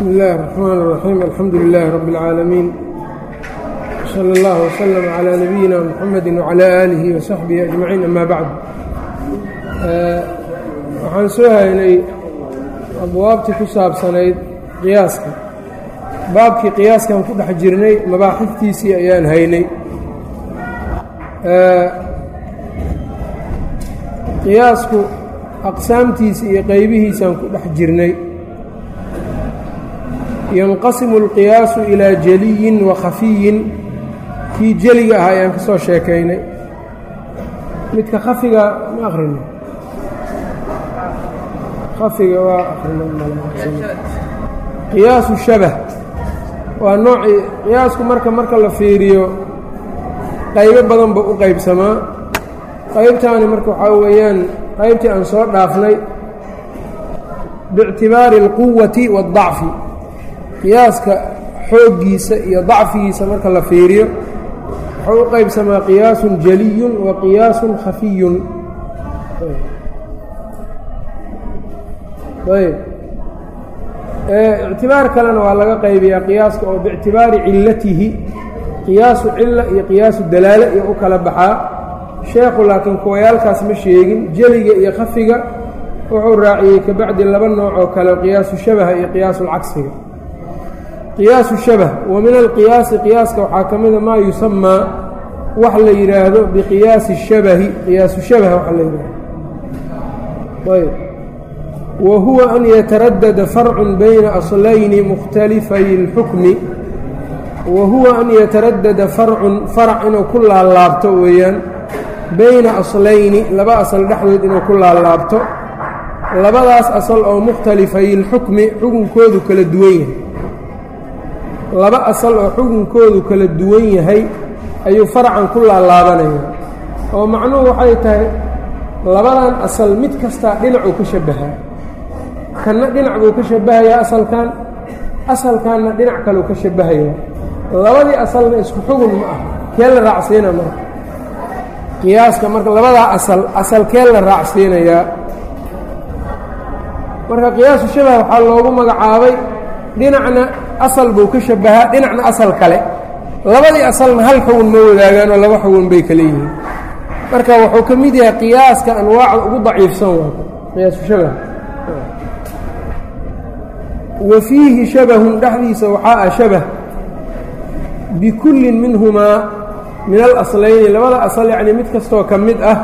bsmi اllahi الرحmn الرaxيim alxamdu لilaahi rab اlcaalamiin slى اllah wslm عlى nabiyina mxamedi وعlى aalihi وsaxbihi أجmaciin ama bacd waxaan soo haynay abwaabtii ku saabsanayd qiyaaska baabkii qiyaaskan ku dhex jirnay mabaaxiftiisii ayaan haynay qiyaasku aqsaamtiisa iyo qaybihiisaan ku dhex jirnay yanqasimu اlqiyaasu ilaa jeliyin wa khafiyin kii jeliga ahaa ayaan ka soo sheekaynay midka khafiga ma akhrino khafiga waa qiyaasu shabah waa noocii qiyaasku marka marka la fiiriyo qaybo badan ba u qaybsamaa qaybtaani marka waxaa weeyaan qaybtii aan soo dhaafnay biictibaari اlquwati waاdacfi qiyaaska xooggiisa iyo dacfigiisa marka la fiiriyo wuxuu u qaybsamaa qiyaasun jeliyun wa qiyaasun khafiyun. Ayb. Ictibaar kalena waa laga qaybiyaa qiyaaska oo biictibaari cilatihi qiyaasu cila iyo qiyaasu dalaale iyo u kala baxaa. Sheekhu laakiin kuwayaalkaas ma sheegin jeliga iyo khafiga wuxuu raaciyey kabacdi laba nooc oo kale qiyaasu shabaha iyo qiyaasu lcagsiga qiyaasu shabah wa min alqiyaasi qiyaaska waxaa ka mida maa yusamaa wax la yidhaahdo biqiyaasi shabahi qiyaasu shabah waxa la yidhahdo ayb wa huwa an yataradada farcun bayna aslayni mukhtalifay اlxukmi wa huwa an yataradada farcun farac inuu ku laalaabto weeyaan bayna aslayni laba asal dhexdood inuu ku laalaabto. Labadaas asal oo mukhtalifay اlxukmi xukunkoodu kala duwan yahay laba asal oo xukunkoodu kala duwan yahay ayuu farcan ku laalaabanaya oo macnuhu waxay tahay labadan asal mid kastaa dhinacuu ka shabbahaa kanna dhinac buu ka shabbahayaa asalkan asalkanna dhinac kaleu ka shabbahayaa labadii asalna isku xugun ma ah kee la raacsiina marka qiyaaska marka labadaa asal asal kee la raacsiinayaa. Marka qiyaasu shabah waxaa loogu magacaabay dhinacna asal buu ka shabbahaa dhinacna asal kale. Labadii asalna hal xugun ma wadaagaan oo laba xugun bay kale yihiin. Marka wuxuu ka mid yahay qiyaaska anwaacda ugu daciifsan waa qiyaasu shabah. Wa fiihi shabahun dhexdiisa waxaa ah shabah. Bikullin minhumaa min alaslayni labada asal yacnii mid kastoo ka mid ah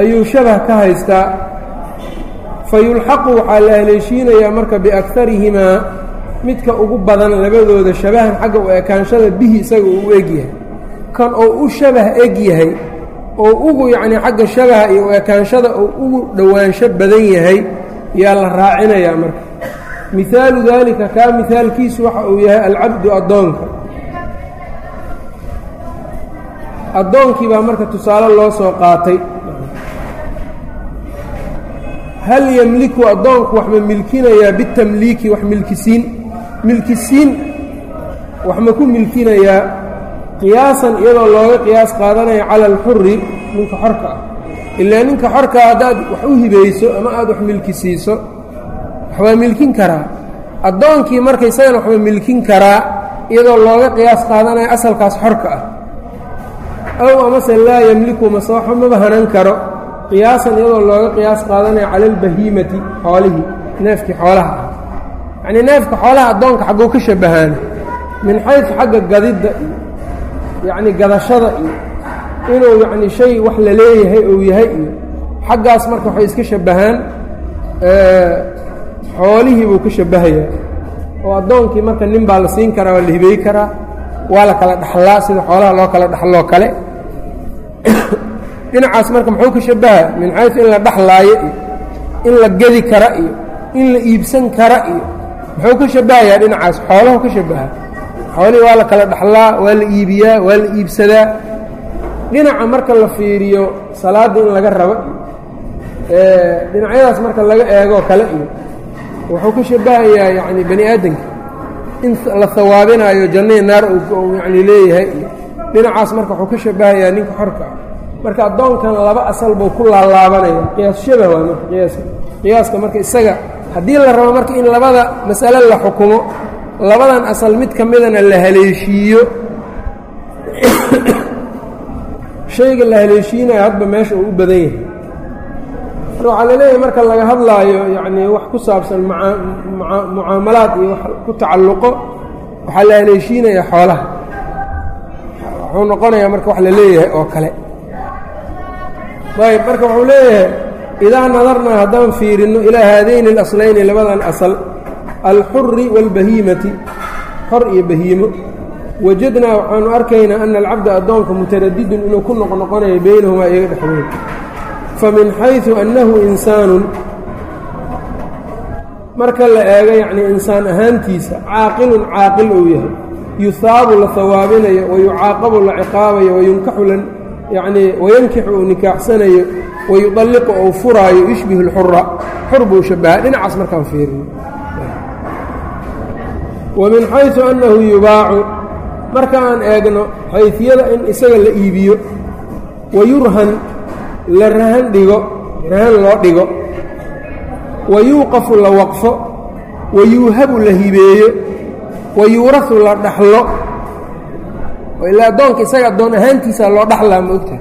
ayuu shabah ka haystaa. Fa yulxaqu waxaa la haleeshiinayaa marka biakarihimaa midka ugu badan labadooda shabahan xagga u ekaanshada bihi isaga uu u eg yahay. Kan oo u shabah eg yahay oo ugu yacnii xagga shabaha iyo u ekaanshada oo ugu dhowaansho badan yahay yaa la raacinayaa marka. Mihaalu daalika kaa mihaalkiisu waxa uu yahay alcabdu addoonka. Addoonkii baa marka tusaale loo soo qaatay. Hal yemliku addoonku wax ma milkinayaa bitamliiki wax milkisiin milkisiin wax ma ku milkinayaa qiyaasan iyadoo looga qiyaas qaadanaya cala alxuri ninka xorka ah. Ilaa ninka xorkaa haddaad wax u hibayso ama aad wax milkisiiso waxbaa milkin karaa. Addoonkii marka isagana waxba milkin karaa iyadoo looga qiyaas qaadanaya asalkaas xorka ah. Ow amase laa yemliku mase waxba maba hanan karo. Qiyaasan iyadoo looga qiyaas qaadanaya cala albahiimati xoolihii neefkii xoolaha ah yacnii neefka xoolaha addoonka xagguu ka shabbahaana min xaysu xagga gadidda iyo yacnii gadashada iyo inuu yacnii shay wax la leeyahay ou yahay iyo xaggaas marka waxay iska shabbahaan xoolihii buu ka shabbahayaa oo addoonkii marka nin baa la siin karaa waa la hibeey karaa waa la kala dhaxlaa sida xoolaha loo kala dhaxloo kale. Dhinacaas marka muxuu ka shabbahaa min xaysu in la dhaxlaayo iyo in la gedi kara iyo in la iibsan kara iyo muxuu ka shabbahayaa dhinacaas? Xoolahu ka shabbahaa xoolihii waa la kala dhaxlaa waa la iibiyaa waa la iibsadaa. Dhinaca marka la fiiriyo salaadda in laga rabo dhinacyadaas marka laga eegoo kale iyo wuxuu ka shabbahayaa yacni bani aadamka. In la hawaabinaayo jannihii naar uu yacni leeyahay. Iyo dhinacaas marka wuxuu ka shabbahayaa ninka xorka. Ah marka addoonkan laba asal buu ku laalaabanaya. Qiyaas shabah waa marka qiyaaska qiyaaska marka isaga haddii la rabo marka in labada mas'ale la xukumo labadan asal mid ka midana la haleeshiiyo. Shayga la haleeshiinayo hadba meesha uu u badan yahay. Marka waxaa la leeyahay marka laga hadlaayo yacnii wax ku saabsan mucaamalaad iyo wax ku tacalluqo waxaa la haleeshiinaya xoolaha. Wuxuu noqonayaa marka wax la leeyahay oo kale. Ayb marka wuxuu leeyahay idaa nadarnaa haddaan fiirinno ilaa haadayni اlaslayni labadan asal alxuri wاlbahiimati xor iyo bahiimo wajadnaa waxaanu arkaynaa ana alcabda addoonka mutaradidun inuu ku noqnoqonayo baynahumaa iyaga dhexdooda famin xayثu annahu insaanun marka la eego yacnii insaan ahaantiisa caaqilun caaqil uu yahay yuhaabu la hawaabinayo wayucaaqabu la ciqaabayo wayunkaxu la yacnii wayankixu uu nikaaxsanayo wayudalliqu ou furaayo yushbihu اlxura xur buu shabaha dhinacaas markaan fiirino wa min xayثu annahu yubaacu. Marka aan eegno xayfiyada in isaga la iibiyo wayurhan la rahan dhigo rahan loo dhigo wayuuqafu la waqfo wayuuhabu la hibeeyo wayuurahu la dhaxlo. Ilaa addoonka isaga addoon ahaantiisa loo dhaxlaa ma ogtahay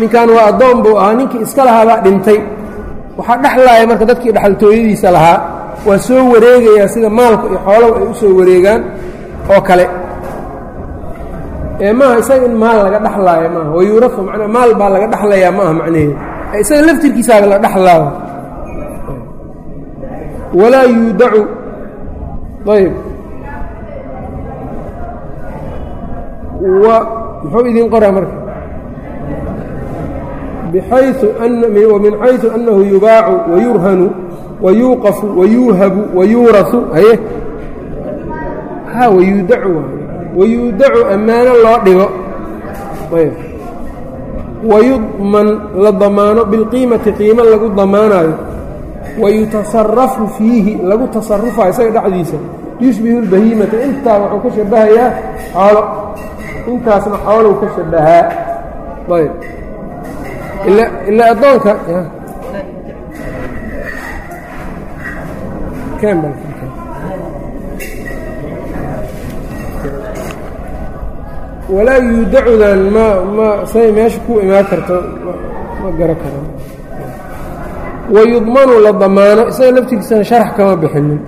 ninkan waa addoon buu ahaa ninkii iska lahaabaa dhintay. Waxaa dhexlaaya marka dadkii dhexaltooyadiisa lahaa waa soo wareegayaa sida maalka iyo xoolaha ay u soo wareegaan oo kale. Ee maaha isaga in maal laga dhexlaayo maaha wayuurahu manaa maal baa laga dhexlayaa maaha macnaheedu. Isaga laftirkiisaaba la dhexlaayo walaa yuudacu ayb muxuu idiin qoraa marka min xayثu أnnahu yubaacu wayurhanu wayuuqafu wayuuhabu wayuuraثu haye ha wayuudacu wayuudacu ammaano loo dhigo wayudman la damaano bilqiimati qiimo lagu damaanayo wayutasarafu fiihi lagu tasarufayo isaga dhexdiisa yushbihu اlbahiimata intaa wuxuu ka shabahayaa xoolo intaasna xoolou ka shabahaa ayb ilaa addoonka walaa yuudacudan ma ma say meesha ku imaan karto ma garo karo. Wayudmanu la damaano isaga laftigiisana sharax kama bixinin.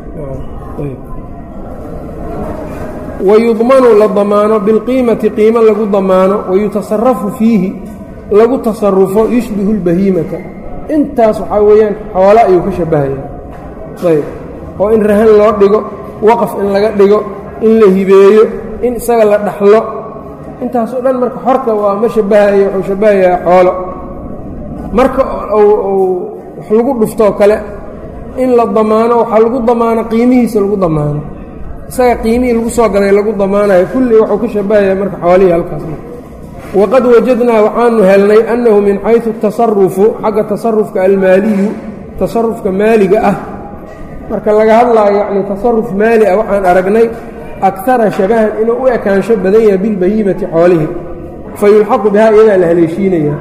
Wayudmanu la damaano bilqiimati qiimo lagu damaano wayutasarafu fiihi lagu tasarufo yushbihu اlbahiimata intaas waxaa weeyaan xoolo ayuu ka shabbahaya ayb. Oo in rahan loo dhigo waqaf in laga dhigo in la hibeeyo in isaga la dhaxlo. Intaasoo dhan marka xorka waa ma shabahayo wuxuu shabahayaa xoolo. Marka wax lagu dhuftoo kale in la damaano waxaa lagu damaano qiimihiisa lagu damaano. Isaga qiimihii lagu soo gaday lagu damaanayo kulli wuxuu ka shabahayaa marka xoolihii halkaas waqad wajadnaa waxaanu helnay annahu min xayثu tasarufu xagga tasarufka almaaliyu tasarufka maaliga ah. Marka laga hadlaayo yacni tasaruf maali ah waxaan aragnay akara shabahan inuu u ekaansho badan yahay bilbahiimati xoolihii fayulxaqu bihaa iyadaa la haleeshiinaya.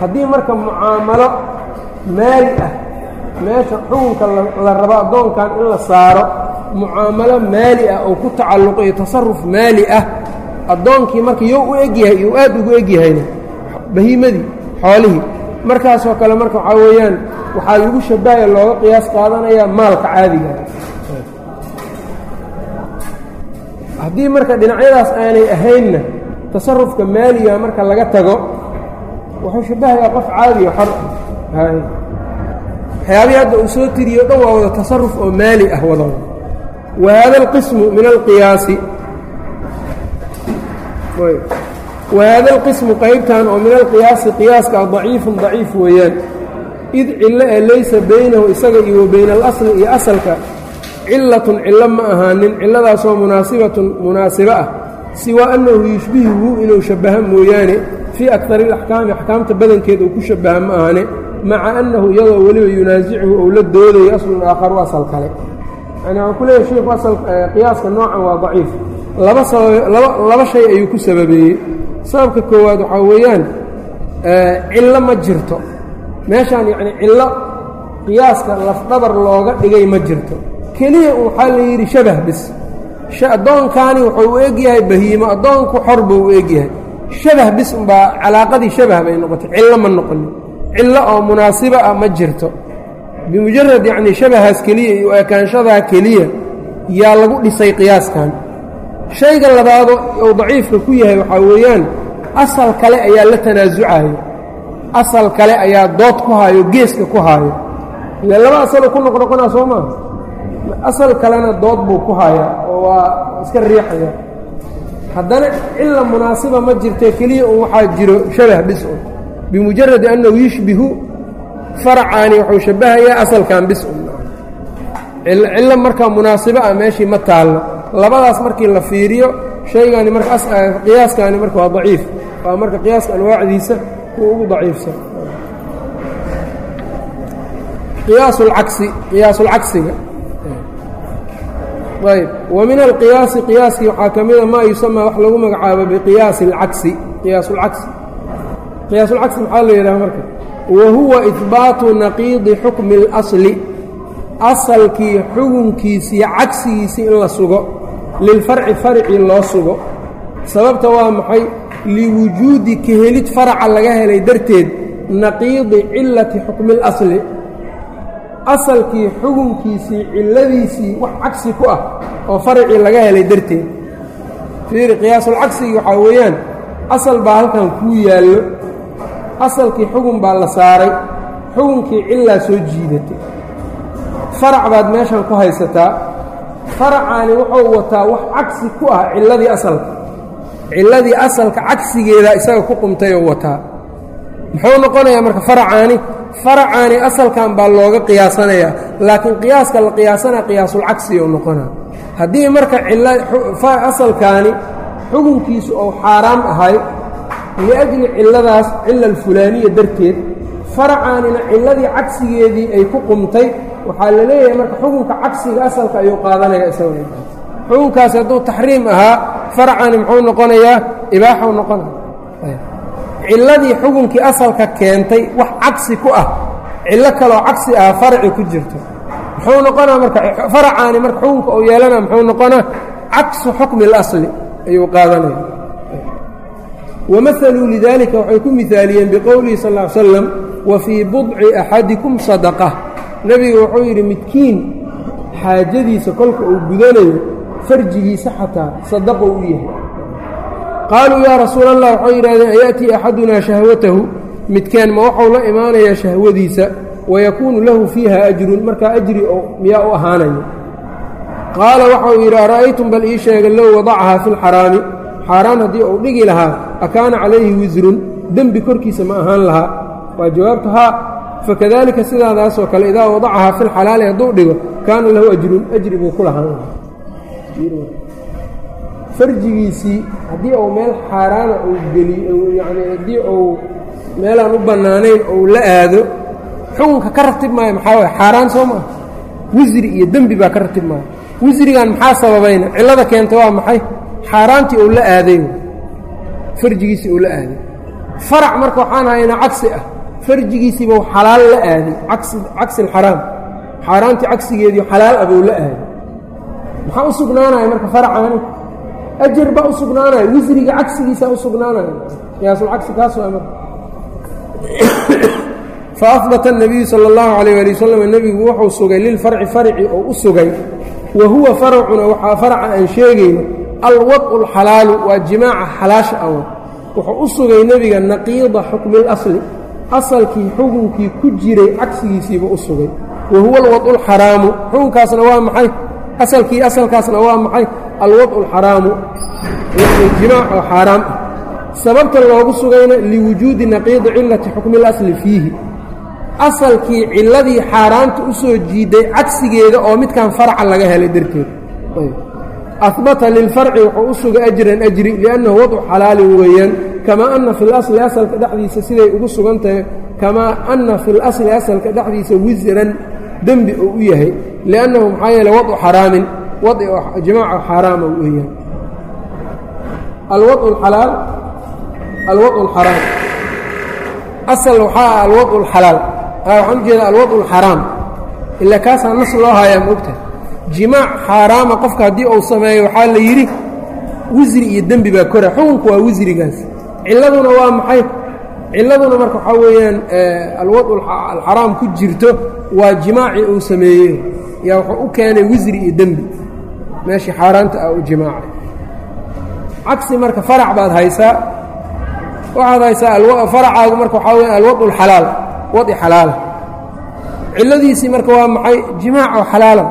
Haddii marka mucaamalo maali ah meesha xukunka la rabo addoonkan in la saaro mucaamalo maali ah oo ku tacalluqo iyo tasaruf maali ah addoonkii marka you u egyahay iyou aad ugu egyahayna bahiimadii xoolihii. Markaasoo kale marka waxaa weeyaan waxaa lagu shabahaya looga qiyaas qaadanayaa maalka caadiga. Haddii marka dhinacyadaas aanay ahaynna tasarufka maaliga marka laga tago wuxuu shabahayaa qof caadiya xor. Waxyaabihii hadda uu soo tiriyo dhan waa wada tasaruf oo maali ah wada wa hada alqismu min alqiyaasi wahada alqismu qaybtan oo min alqiyaasi qiyaaska daciifun daciif weeyaan. Id cillo ee laysa baynahu isaga iyo wa bayna alasli iyo asalka cilatun cillo ma ahaanin cilladaasoo munaasibatun munaasibo ah. Siwaa annahu yushbihuhu inuu shabbaha mooyaane fii akari alaxkaami axkaamta badankeed uu ku shabbaha ma ahane maca annahu iyadoo weliba yunaasichu ou la doodayo aslun aakharu asal kale. Yani waxaan ku leeyahay sheikhu asal qiyaaska noocan waa daciif laba sabab laba shay ayuu ku sababeeyey. Sababka koowaad waxaa weeyaan cillo ma jirto. Meeshaan yacni cillo qiyaaska lafdhabar looga dhigay ma jirto. Keliya waxaa la yidhi shabah bis. Addoonkaani wuxuu u egyahay bahiimo addoonku xor buu u egyahay shabah bis unbaa calaaqadii shabah bay noqotay cillo ma noqonin cillo oo munaasiba ah ma jirto. Bimujarad yacnii shabahaas keliya iyo ekaanshadaa keliya yaa lagu dhisay qiyaaskan shayga labaado uu daciifka ku yahay waxaa weeyaan asal kale ayaa la tanaasucayo. Asal kale ayaa dood ku haayo geeska ku haayo. Ile laba asaloo ku noqnoqonaa soo maa asal kalena dood buu ku haayaa oo waa iska riixaya. Haddana cilla munaasiba ma jirtee keliya un waxaa jiro shabah bis bimujaradi annahu yushbihu faracaani wuxuu shabbahayaa asalkan bis un cillo markaa munaasibo ah meeshii ma taallo labadaas markii la fiiriyo shaygaani marka qiyaaskaani marka waa daciif. Waa marka qiyaaska anwaacdiisa kuwa ugu daciifsan qiyaasulcagsi qiyaasulcagsiga ayb wa min alqiyaasi qiyaaskii waxaa ka mida maa yusamaa wax lagu magacaabo biqiyaasi alcagsi qiyaasulcagsi qiyaasulcagsi maxaa la yidhaha marka? Wa huwa ihbaatu naqiidi xukmi اlasli asalkii xugunkiisii cagsigiisii in la sugo lilfarci farci loo sugo sababta waa maxay liwujuudi ka helid faraca laga helay darteed naqiidi cilati xukmi اlasli asalkii xugunkiisii cilladiisii wax cagsi ku ah oo farcii laga helay darteed fiiri qiyaasulcagsigii waxaa weeyaan asal baa halkan kuu yaallo asalkii xugun baa la saaray xugunkii cillaa soo jiidatay farac baad meeshan ku haysataa faracaani wuxuu wataa wax cagsi ku ah cilladii asalka. Cilladii asalka cagsigeeda isaga ku qumtayoo wataa. Muxuu noqonayaa marka faracaani? Faracaani asalkan baa looga qiyaasanayaa laakiin qiyaaska la qiyaasanaya qiyaasulcagsi oo noqonaa. Haddii marka asalkaani xugunkiisu ou xaaraam ahay liajli cilladaas cilla alfulaaniya darteed faracaanina cilladii cagsigeedii ay ku qumtay waxaa la leeyahay marka xukunka cagsiga asalka ayuu qaadanaya isagoo xukunkaasi hadduu taxriim ahaa faracaani muxuu noqonayaa ibaaxuu noqonaya cilladii xukunkii asalka keentay wax cagsi ku ah cillo kaloo cagsi ah farci ku jirto. Muxuu noqonaa marka faracaani marka xukunka uu yeelana muxuu noqonaa cagsu xukmi اlasli ayuu qaadanaya. Wamahaluu lidaalika waxay ku mihaaliyeen biqowlihi sal ly slam wa fii budci axadikum sadaqa nebigu wuxuu yidhi midkiin xaajadiisa kolka uu gudanayo farjigiisa xataa sadaqo u yahay. Qaaluu yaa rasuula allah waxay yidhahdeen ayaأtii axadunaa shahwatahu? Midkeen ma waxuu la imaanayaa shahwadiisa wayakuunu lahu fiiha ajrun markaa ajri oo miyaa u ahaanayo. Qaala waxau yidhi ara'aytum bal ii sheega low wadacahaa fi lxaraami xaaraan haddii uu dhigi lahaa akaana calayhi wisrun dembi korkiisa ma ahaan lahaa? Waa jawaabtu haa fakadalika sidaadaasoo kale idaa wadacahaa fi lxalaali hadduu dhigo kaana lahu ajrun ajri buu ku lahaan lahaa farjigiisii haddii uu meel xaaraana uu geliyo yacni haddii uu meelaan u bannaanayn ou la aado xukunka ka ratib maayo maxaa waye xaaraan soo maa wisri iyo dembi baa ka ratib maayo wisrigan maxaa sababayna cillada keenta waa maxay xaaraantii uu la aaday farjigiisii uu la aaday farac marka waxaan haynaa cagsi ah farjigiisiibau xalaal la aaday cagsi alxaraam xaaraantii cagsigeedii xalaal ah buu la aaday maxaa u sugnaanaya marka faracaani ajar baa u sugnaanaya wisriga cagsigiisaa u sugnaanaya qiyaasulcagsi kaas waa marka faahbata الnabiyu salى اllahu عalيyه ali wasalam nebigu wuxuu sugay lilfarci farci oo u sugay wa huwa faracuna waxaa farca aan sheegayno alwadءu اlxalaalu waa jimaaca xalaasha awa wuxuu u sugay nebiga naqiida xukmi اlasli asalkii xukunkii ku jiray cagsigiisiiba u sugay. Wa huwa alwadcu alxaraamu xukunkaasna waa maxay? Asalkii asalkaasna waa maxay? Alwadcu alxaraamu jimaac oo xaaraam ah. Sababta loogu sugayna liwujuudi naqiidi cilati xukmi اlasli fiihi. Asalkii cilladii xaaraanta u soo jiiday cagsigeeda oo midkan farca laga helay darteed. Ahbata lilfarci wuxuu u suga ajran ajri liannahu wadcu xalaali weeyaan kamaa ana fi lasli asalka dhexdiisa siday ugu sugan tahay kamaa ana fi lasli asalka dhexdiisa wisran dembi uu u yahay liannahu maxaa yeele wadcu xaraamin wadci oo jimaaca xaaraama weeyaan. Alwadcu alxalaal alwadcu alxaraam asal waxaa ah alwadcu alxalaal waxaan ujeeda alwadcu alxaraam ilaa kaasaa nas loo hayaa maogtahay jimaac xaaraama qofka haddii uu sameeyo waxaa la yidhi wisri iyo dembi baa kora. Xukunku waa wisrigaas cilladuna waa maxay? Cilladuna marka waxaa weeyaan alwadcu alxaraam ku jirto waa jimaacii uu sameeyey. Yaa wuxuu u keenay wisri iyo dembi. Meeshii xaaraanta ah u jimaacay cagsi marka farac baad haysaa. Waxaad haysaa faracaagu marka waxaa weya alwadcu alxalaal wadi xalaala cilladiisii marka waa maxay? Jimaac oo xalaala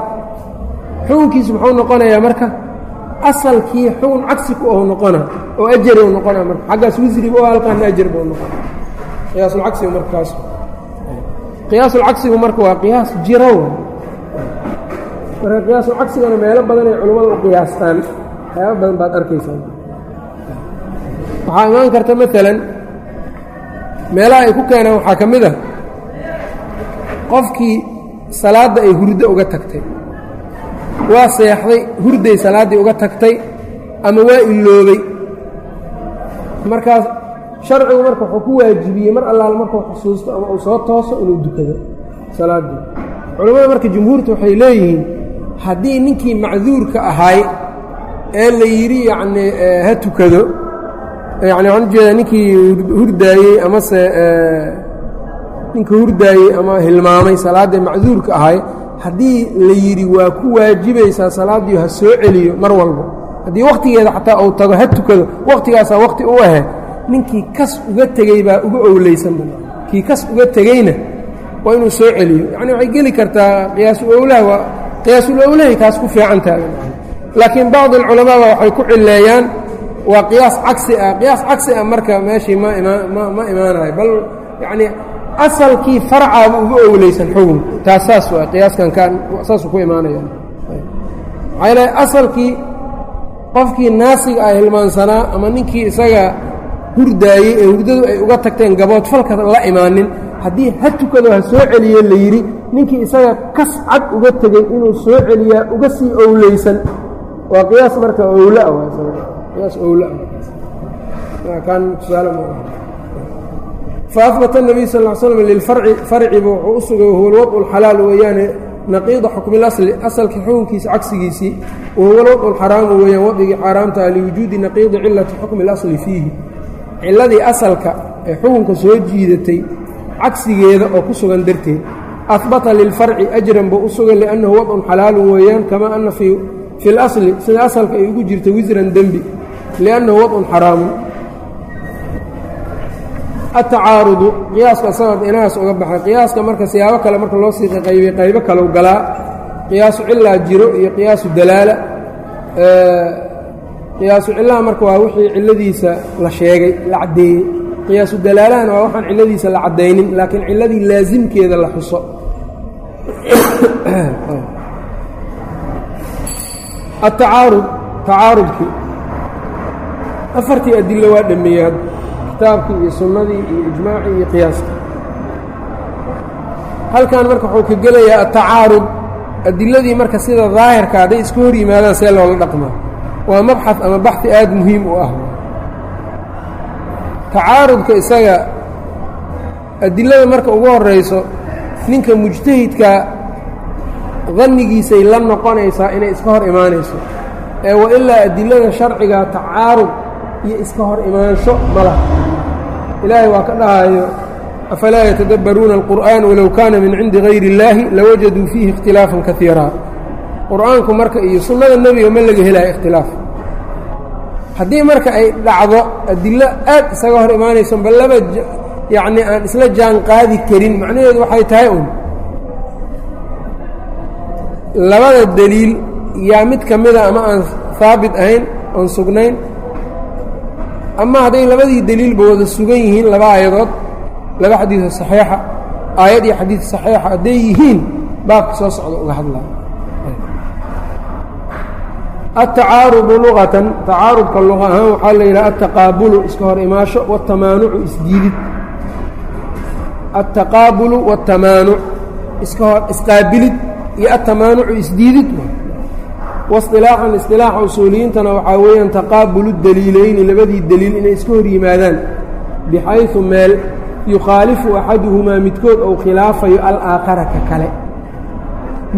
xukunkiisu muxuu noqonayaa marka asalkii xukun cagsi ku ou noqona oo ajari noqona marka xaggaas wisriba oo halkaana ajar ba u noqona. Qiyaasulcagsigu marka kaas qiyaasulcagsigu marka waa qiyaas jiro marka qiyaasulcagsigana meelo badan ay culimmada u qiyaastaan waxyaaba badan baad arkaysaa waxaa imaan karta maalan meelaha ay ku keenaan waxaa ka mid a qofkii salaadda ay hurdo uga tagtay waa seexday hurday salaaddii uga tagtay ama waa iloobay markaas sharcigu marka wuxuu ku waajibiyey mar allaal markuu xusuusto ama uu soo tooso inuu dukado salaaddii culimmada marka jumhuurta waxay leeyihiin haddii ninkii macduurka ahaay ee la yidhi yacnii ha tukado yacni waxaan u jeedaa ninkii hurdaayey amase ninka hurdaayey ama hilmaamay salaaddii macduurka ahay haddii la yidhi waa ku waajibaysaa salaaddii ha soo celiyo mar walba haddii wakhtigeeda xataa uu tago ha tukado wakhtigaasaa wakhti u ahe ninkii kas uga tegey baa uga owleysanba kii kas uga tegeyna waa inuu soo celiyo. Yacni waxay geli kartaa qiyaasu owlaha waa qiyaasul owlahay kaas ku fiican tahay. Laakiin bacd alculamaaba waxay ku cileeyaan waa qiyaas cagsi ah qiyaas cagsi ah marka meeshii ma imaa ma imaanayo. Bal yacnii asalkii farcaaba uga owleysan xukunka taas saas qiyaaskan kaan saasuu ku imaanaya maxaa yeele asalkii qofkii naasiga ah hilmaansanaa ama ninkii isaga hurdaayey ee hurdadu ay uga tagteen gabood falka la imaanin haddii ha tukado ha soo celiye la yidhi ninkii isaga kas cad uga tegey inuu soo celiyaa uga sii owleysan. Waa qiyaas marka owlaa qiyaas owlaa kan tusaale ma faahbata الnabiy sal ا slm lilfarci farciba wuxuu u sugay wahuwa alwadcu اlxalaal weeyaane naqiida xukmi اlasli asalkii xukunkiisa cagsigiisii wahuwa alwadcu اlxaraamu weeyaan wadcigii xaaraamtaha liwujuudi naqiidi cilati xukmi اlasli fiihi ciladii asalka ee xukunka soo jiidatay cagsigeeda oo ku sugan darteed ahbata lilfarci ajran buu u sugay liannahu wadcun xalaalun weeyaan kamaa ana fi اlasli sida asalka ay ugu jirta wisran dembi liannahu wadcun xaraamun atacaarudu qiyaaska sanad inahaas uga baxay qiyaaska marka siyaabo kale marka loo sii qaybay qaybo kalau galaa qiyaasu cilaa jiro iyo qiyaasu dalaala qiyaasu cillaha marka waa wixii cilladiisa la sheegay la caddeeyey qiyaasu dalaalahana waa waxaan cilladiisa la caddaynin laakiin cilladii laasimkeeda la xuso atacaarud tacaarudkii afartii adilo waa dhameeyey hadda kitaabkii iyo sunnadii iyo ijmaacii iyo qiyaaskii halkan marka wuxuu ka gelayaa atacaarud adiladii marka sida daahirka hadday iska hor yimaadaan see loola dhaqmaa. Waa mabxad ama baxi aada muhiim u ah. Tacaarudka isaga adilada marka ugu horayso ninka mujtahidka dannigiisay la noqonaysaa inay iska hor imaanayso. Ee wa ilaa adilada sharciga tacaarud iyo iska hor imaansho ma laha ilaahay waa ka dhahayo afalaa yatadabbaruuna alqur'aan walow kaana min cindi gayri اllaahi lawajaduu fiihi ikhtilaafan kaiiraa qur'aanku marka iyo sunnada nebiga ma laga helaya ikhtilaaf. Haddii marka ay dhacdo adilo aad isaga hor imaanayso bal laba yacni aan isla jaan qaadi karin macnaheedu waxay tahay un labada deliil yaa mid ka mida ama aan haabit ahayn oon sugnayn ama hadday labadii deliilba wada sugan yihiin laba aayadood laba xadiido saxiixa aayad iyo xadiid saxiixa hadday yihiin baabka soo socda uga hadlaa. Altacaarudu luqatan tacaarudka luqa ahaan waxaa la yidhaha altaqaabulu iska hor imaasho watamaanucu isdiidid altaqaabulu waاtamaanuc iska hor isqaabilid iyo altamaanucu isdiidid wasilaaxan isilaaxa usuuliyiintana waxaa weeyaan taqaabulu daliilayni labadii deliil inay iska hor yimaadaan. bixaysu meel yukhaalifu axaduhumaa midkood ou khilaafayo alaakhara ka kale.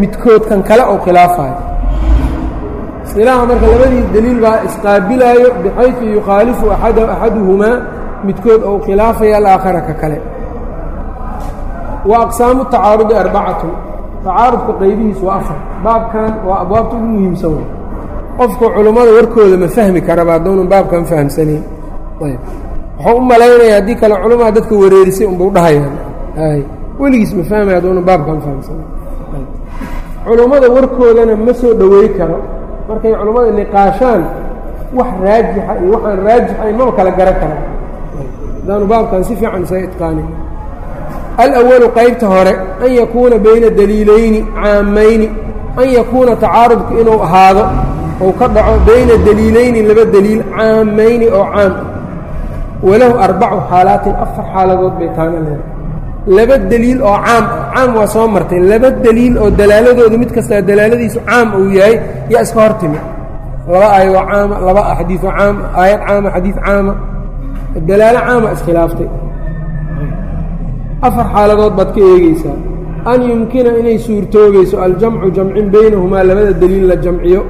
midkood kan kale ou khilaafayo. isilaaha marka labadii deliil baa isqaabilaayo bixayثu yukhaalifu axaduhumaa midkood ou khilaafayo alaakhara ka kale. wa aqsaamu tacaarudi arbacatun tacaarudka qaybihiis waa afar. Baabkan waa abwaabta ugu muhiimsan wey qofku culummada warkooda ma fahmi karaba haddownan baabkan fahamsanayn ayb. Wuxuu u malaynaya haddii kale culamaa dadka wareerisay unbau dhahayaan ay weligiis ma fahmaya haddownan baabkan fahamsanayn culummada warkoodana ma soo dhowey karo. Markay culummada niqaashaan wax raajixa iyo waxaan raajixayn maba kala garan kara haddaanu baabkan si fiican isaga itqaanin alأwalu qaybta hore an yakuuna bayna daliilayni caamayni an yakuuna tacaarudku inuu ahaado ou ka dhaco bayna daliilayni laba deliil caamayni oo caam ah walahu arbacu xaalaatin afar xaaladood bay taana leedahay laba deliil oo caam ah caam waa soo martay laba deliil oo dalaaladoodu mid kastaa dalaaladiisu caam uu yahay yaa iska hor timi laba aayadoo caama laba xadiioo caama aayad caama xadiid caama dalaalo caama iskhilaaftay afar xaaladood baad ka eegeysaa an yumkina inay suurtoogayso aljamcu jamcin baynahumaa labada deliil la jamciyo.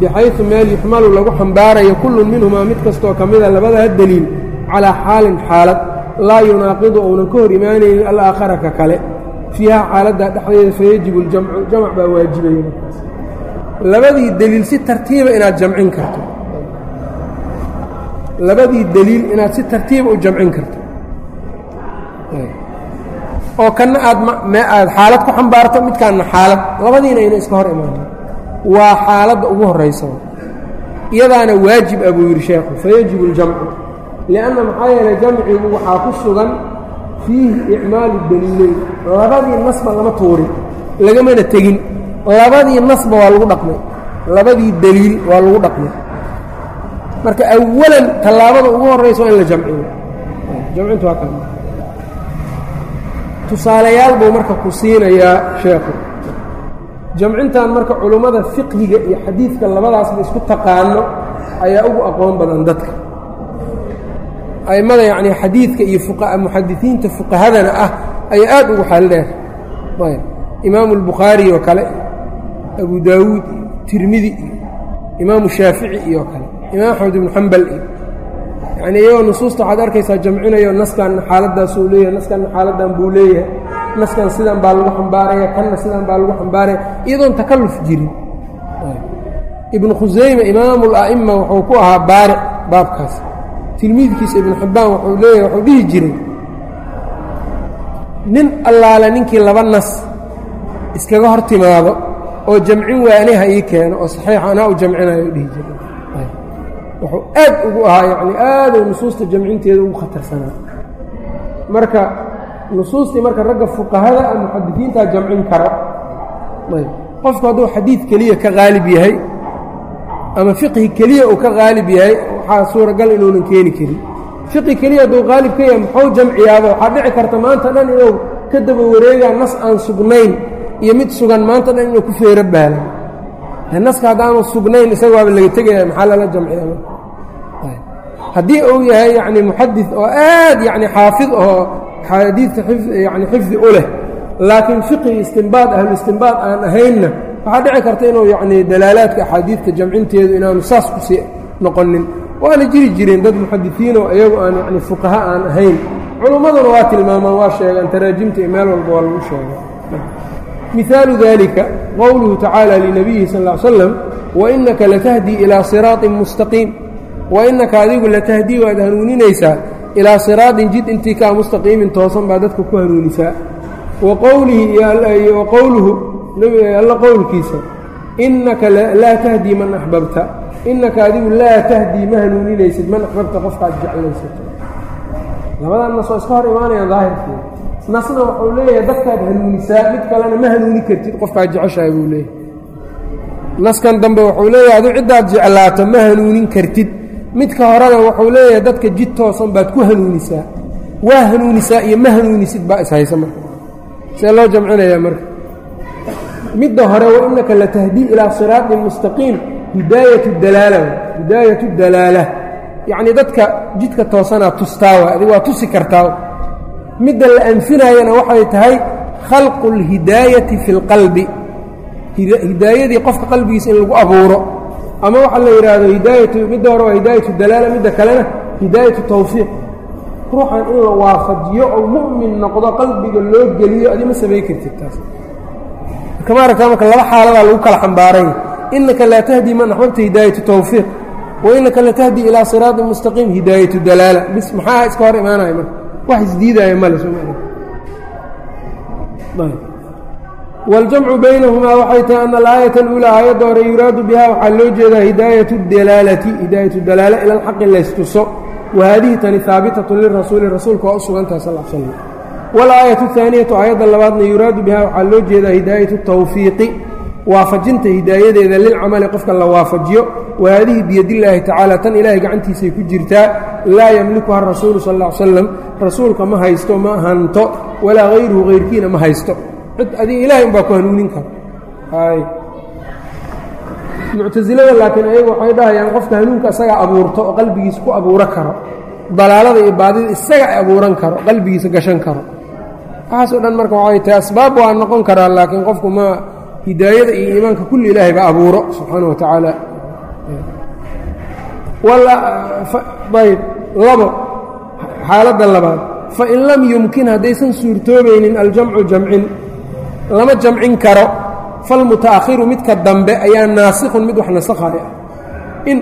Bixaysu meel yuxmalu lagu xambaarayo kullun minhumaa mid kastoo ka mida labadaa deliil calaa xaalin xaalad. Laa yunaaqidu ounan ka hor imaanaynin alaakhara ka kale. Fiiha xaaladdaa dhexdeeda fayajibu ljamcu jamac baa waajibaya markaas. Labadii deliil si tartiiba inaad jamcin karto. Labadii deliil inaad si tartiiba u jamcin karto oo kanna aad aad xaalad ku xambaarto midkaanna xaalad labadiina ayna iska hor imaanin waa xaaladda ugu horraysa. Iyadaana waajib ah buu yidhi sheekhu fayajibu اljamcu lianna maxaa yeelay jamcigu waxaa ku sugan fiihi icmaalu daliileyn labadii nasba lama tuurin lagamana tegin. Labadii nasba waa lagu dhaqmay. Labadii deliil waa lagu dhaqmay. Marka awalan tallaabada ugu horraysa waa in la jamciyo. Jamcintu waa tusaalayaal buu marka ku siinayaa sheekhu. Jamcintan marka culummada fiqhiga iyo xadiidka labadaasba isku taqaano ayaa ugu aqoon badan dadka. A'immada yacnii xadiidka iyo muxadisiinta fuqahadana ah ayaa aad ugu xal dheer. Ayb. Imaamu albukhaari oo kale abu daawuud iyo tirmidi iyo imaamu shaafici iyo kale imaam axmed ibnu xambal iyo yacnii iyagoo nusuusta waxaad arkaysaa jamcinayo naskanna xaaladdaasuu leeyahay naskanna xaaladdan buu leeyahay naskan sidan baa lagu xambaaraya kanna sidan baa lagu xambaaraya iyadoon takalluf jirin. Ibnu khusayme imaamu la'ima wuxuu ku ahaa baaric baabkaas. Tilmiidkiisa ibnu xibbaan wuxuu leeyahay wuxuu dhihi jiray nin allaale ninkii laba nas iskaga hor oo jamcin waani ha ii keeno oo saxiixa anaa u jamcinayo u dhihi jiray wuxuu aad ugu ahaa yacni aaduu nusuusta jamcinteeda ugu khatarsanaa. Marka nusuustii marka ragga fuqahada a muxadisiintaa jamcin karo ayb qofku hadduu xadiid keliya ka qaalib yahay ama fiqhi keliya uu ka qaalib yahay waxaa suuragal inuunan keeni karin fiqhi keliya hadduu qaalib ka yahay muxuu jamciyaaba waxaa dhici karta maanta dhan inuu ka daba wareegaa nas aan sugnayn iyo mid sugan maanta dhan inuu ku feero baalan naska haddaanu sugnayn isaga waaba laga tegaya maxaa lala jamciya haddii uu yahay yacni muxadis oo aad yacni xaafid oo xaadiidta yani xifdi u leh laakiin fiqhi istimbaad ahlu istimbaad aan ahaynna waxaa dhici karta inuu yacni dalaalaadka axaadiidta jamcinteedu inaanu saas ku sii noqonin. Waana jiri jireen dad muxadisiinoo iyagu aan yani fuqaha aan ahayn. Culummaduna waa tilmaamaan waa sheegaan taraajimta iyo meel walba waa lagu sheega mihaalu dalika qowluhu tacaala linabiyihi sal ll slam wainaka latahdii ilaa siraaطin mustaqiim. Wainaka adigu latahdii waad hanuuninaysaa ilaa siraaطin jid intii kaa mustaqiimin toosan baa dadka ku hanuunisaa. Wa qowlihi wa qowluhu alla qowlkiisa innaka laa tahdii man axbabta innaka adigu laa tahdii ma hanuuninaysid man axbabta qofkaad jeclaysato. Labadan nas waa iska hor imaanayaan daahirkeeda nasna wuxuu leeyahay dadkaad hanuunisaa mid kalena ma hanuuni kartid qofkaad jeceshahay buu leeyahay. Naskan dambe wuxuu leeyahay adu ciddaad jeclaato ma hanuunin kartid. Midka horena wuxuu leeyahay dadka jid toosan baad ku hanuunisaa. Waa hanuunisaa iyo ma hanuunisid baa ishaysa marka. See loo jamcinayaa marka. Midda hore wainaka latahdii ilaa siraaطin mustaqiim hidaayatu dalaala hidaayatu dalaala. Yacnii dadka jidka toosanaa tustaa waa adig waa tusi kartaa midda la anfinayana waxay tahay khalqu اlhidaayati fi اlqalbi hidaayadii qofka qalbigiisa in lagu abuuro ama waxaa la yidhaahdo hidaayatu midda hore waa hidaayatu dalaala midda kalena hidaayatu tawfiiq ruuxan in la waafajiyo oo mu'min noqdo qalbiga loo geliyo adima samay kartid taas marka maaragtaa marka laba xaaladaa lagu kala xambaaray inaka laa tahdi man axbabta hidaayatu tawfiiq wa inaka latahdi ilaa siraaطin mustaqiim hidaayatu dalaala bis maxaa iska hor imaanaya marka wax isdiidaya male soma wاljamcu baynahumaa waxay tahay ana alaayat اluulaa aayadda hore yuraadu biha waxaa loo jeedaa hidaayat dalaalati hidaayatu dalaala ila alxaqi laystuso wa haadihi tani haabitatun lirasuuli rasuulka waa u sugantaha sal slam walaayatu اhaaniyatu aayadda labaadna yuraadu biha waxaa loo jeedaa hidaayatu tawfiiqi waafajinta hidaayadeeda lilcamali qofka la waafajiyo wa haadihi biyadillaahi tacaala tan ilaahay gacantiisay ku jirtaa laa yamlikuha rasuulu sal ا ly slam rasuulka ma haysto ma hanto. Walaa hayruhu hayrkiina ma haysto. Cid adiga ilahay umbaa ku hanuunin karo. Hay. Muctasilada laakiin ayagu waxay dhahayaan qofka hanuunka isagaa abuurto oo qalbigiisa ku abuuro karo. Dalaalada iyo baadida isaga abuuran karo qalbigiisa gashan karo. Waxaasoo dhan marka waxay tahay asbaab waa noqon karaa laakiin qofku ma hidaayada iyo iimaanka kulli ilaahay baa abuuro subxaana wa tacaala ayb labo xaaladda labaad fain lam yumkin haddaysan suurtoobaynin aljamcu jamcin lama jamcin karo falmutaakhiru midka dambe ayaa naasikhun mid wax nasakhaya. Ah in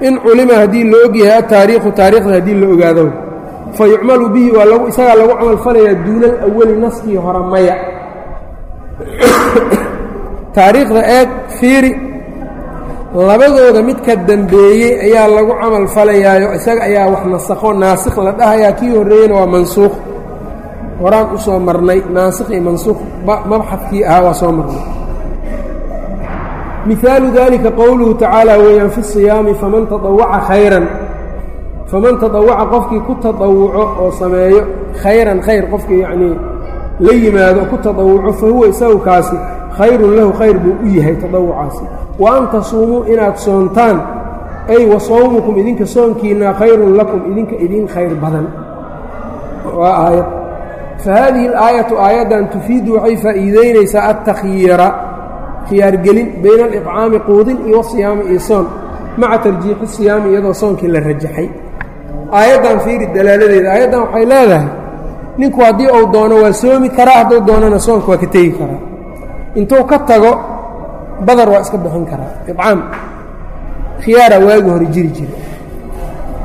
in culima haddii la ogyahay ataariikhu taariikhda haddii la ogaado fa yucmalu bihi waa isagaa lagu camal falayaa duuna alawali naskii hore maya. Taariikhda eeg fiiri labadooda midka dambeeyey ayaa lagu camal falayaayo isaga ayaa wax nasakho naasikh la dhahayaa kii horreeyena waa mansuukh horaan u soo marnay naasikh iyo mansuukh mabxadkii ahaa waa soo marnay mihaalu dalika qowluhu tacaala weeyaan fi siyaami faman taطawaca khayran faman taطawaca qofkii ku taطawuco oo sameeyo khayran khayr qofkii yacnii la yimaado ku taطawuco fa huwa isagu kaasi khayrun lahu khayr buu u yahay taطawucaasi wa an tasuumuu inaad soontaan ay wa sawmukum idinka soonkiinna khayrun lakum idinka idin khayr badan. Waa aayad fa haadihi alaayatu aayaddan tufiidu waxay faa'iideynaysaa altakhyiira khiyaargelin bayna aliطcaami quudin iyo wasiyaami iyo soon maca tarjiixi siyaami iyadoo soonkii la rajaxay. Aayaddan fiiri dalaaladeeda aayaddan waxay leedahay ninku haddii uu doono waa soomi karaa hadduu doonana soonka waa ka tegi karaa intuu ka tago badar waa iska bixin karaa. Icaam khiyaara waagi hore jiri jira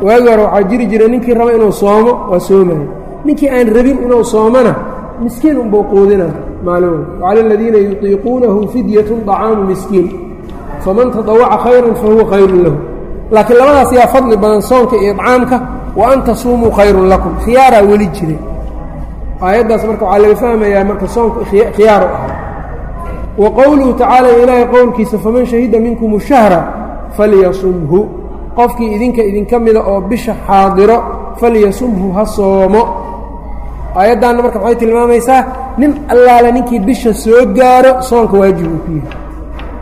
waagi hore waxaa jiri jira ninkii raba inuu soomo waa soomayo ninkii aan rabin inuu soomona miskiin unbuu quudina walba. Wacala aladiina yutiiquunahu fidyatun طacaamu miskiin. Faman taطawaca khayran fahuwa khayrun lahu. Laakiin labadaas yaa fadli badan soonka iyo icaamka wa an tasuumuu khayrun lakum. Khiyaaraa weli jira aayaddaas marka waxaa laga fahmayaa marka soonka khiyaaru ahaa wa qowluhu tacaala ilaahay qowlkiisa faman shahida minkum shahra falyasumhu. Qofkii idinka idinka mida oo bisha xaadiro falyasumhu ha soomo. Aayaddaanna marka maxay tilmaamaysaa nin allaale ninkii bisha soo gaaro soonka waajib ku yahay.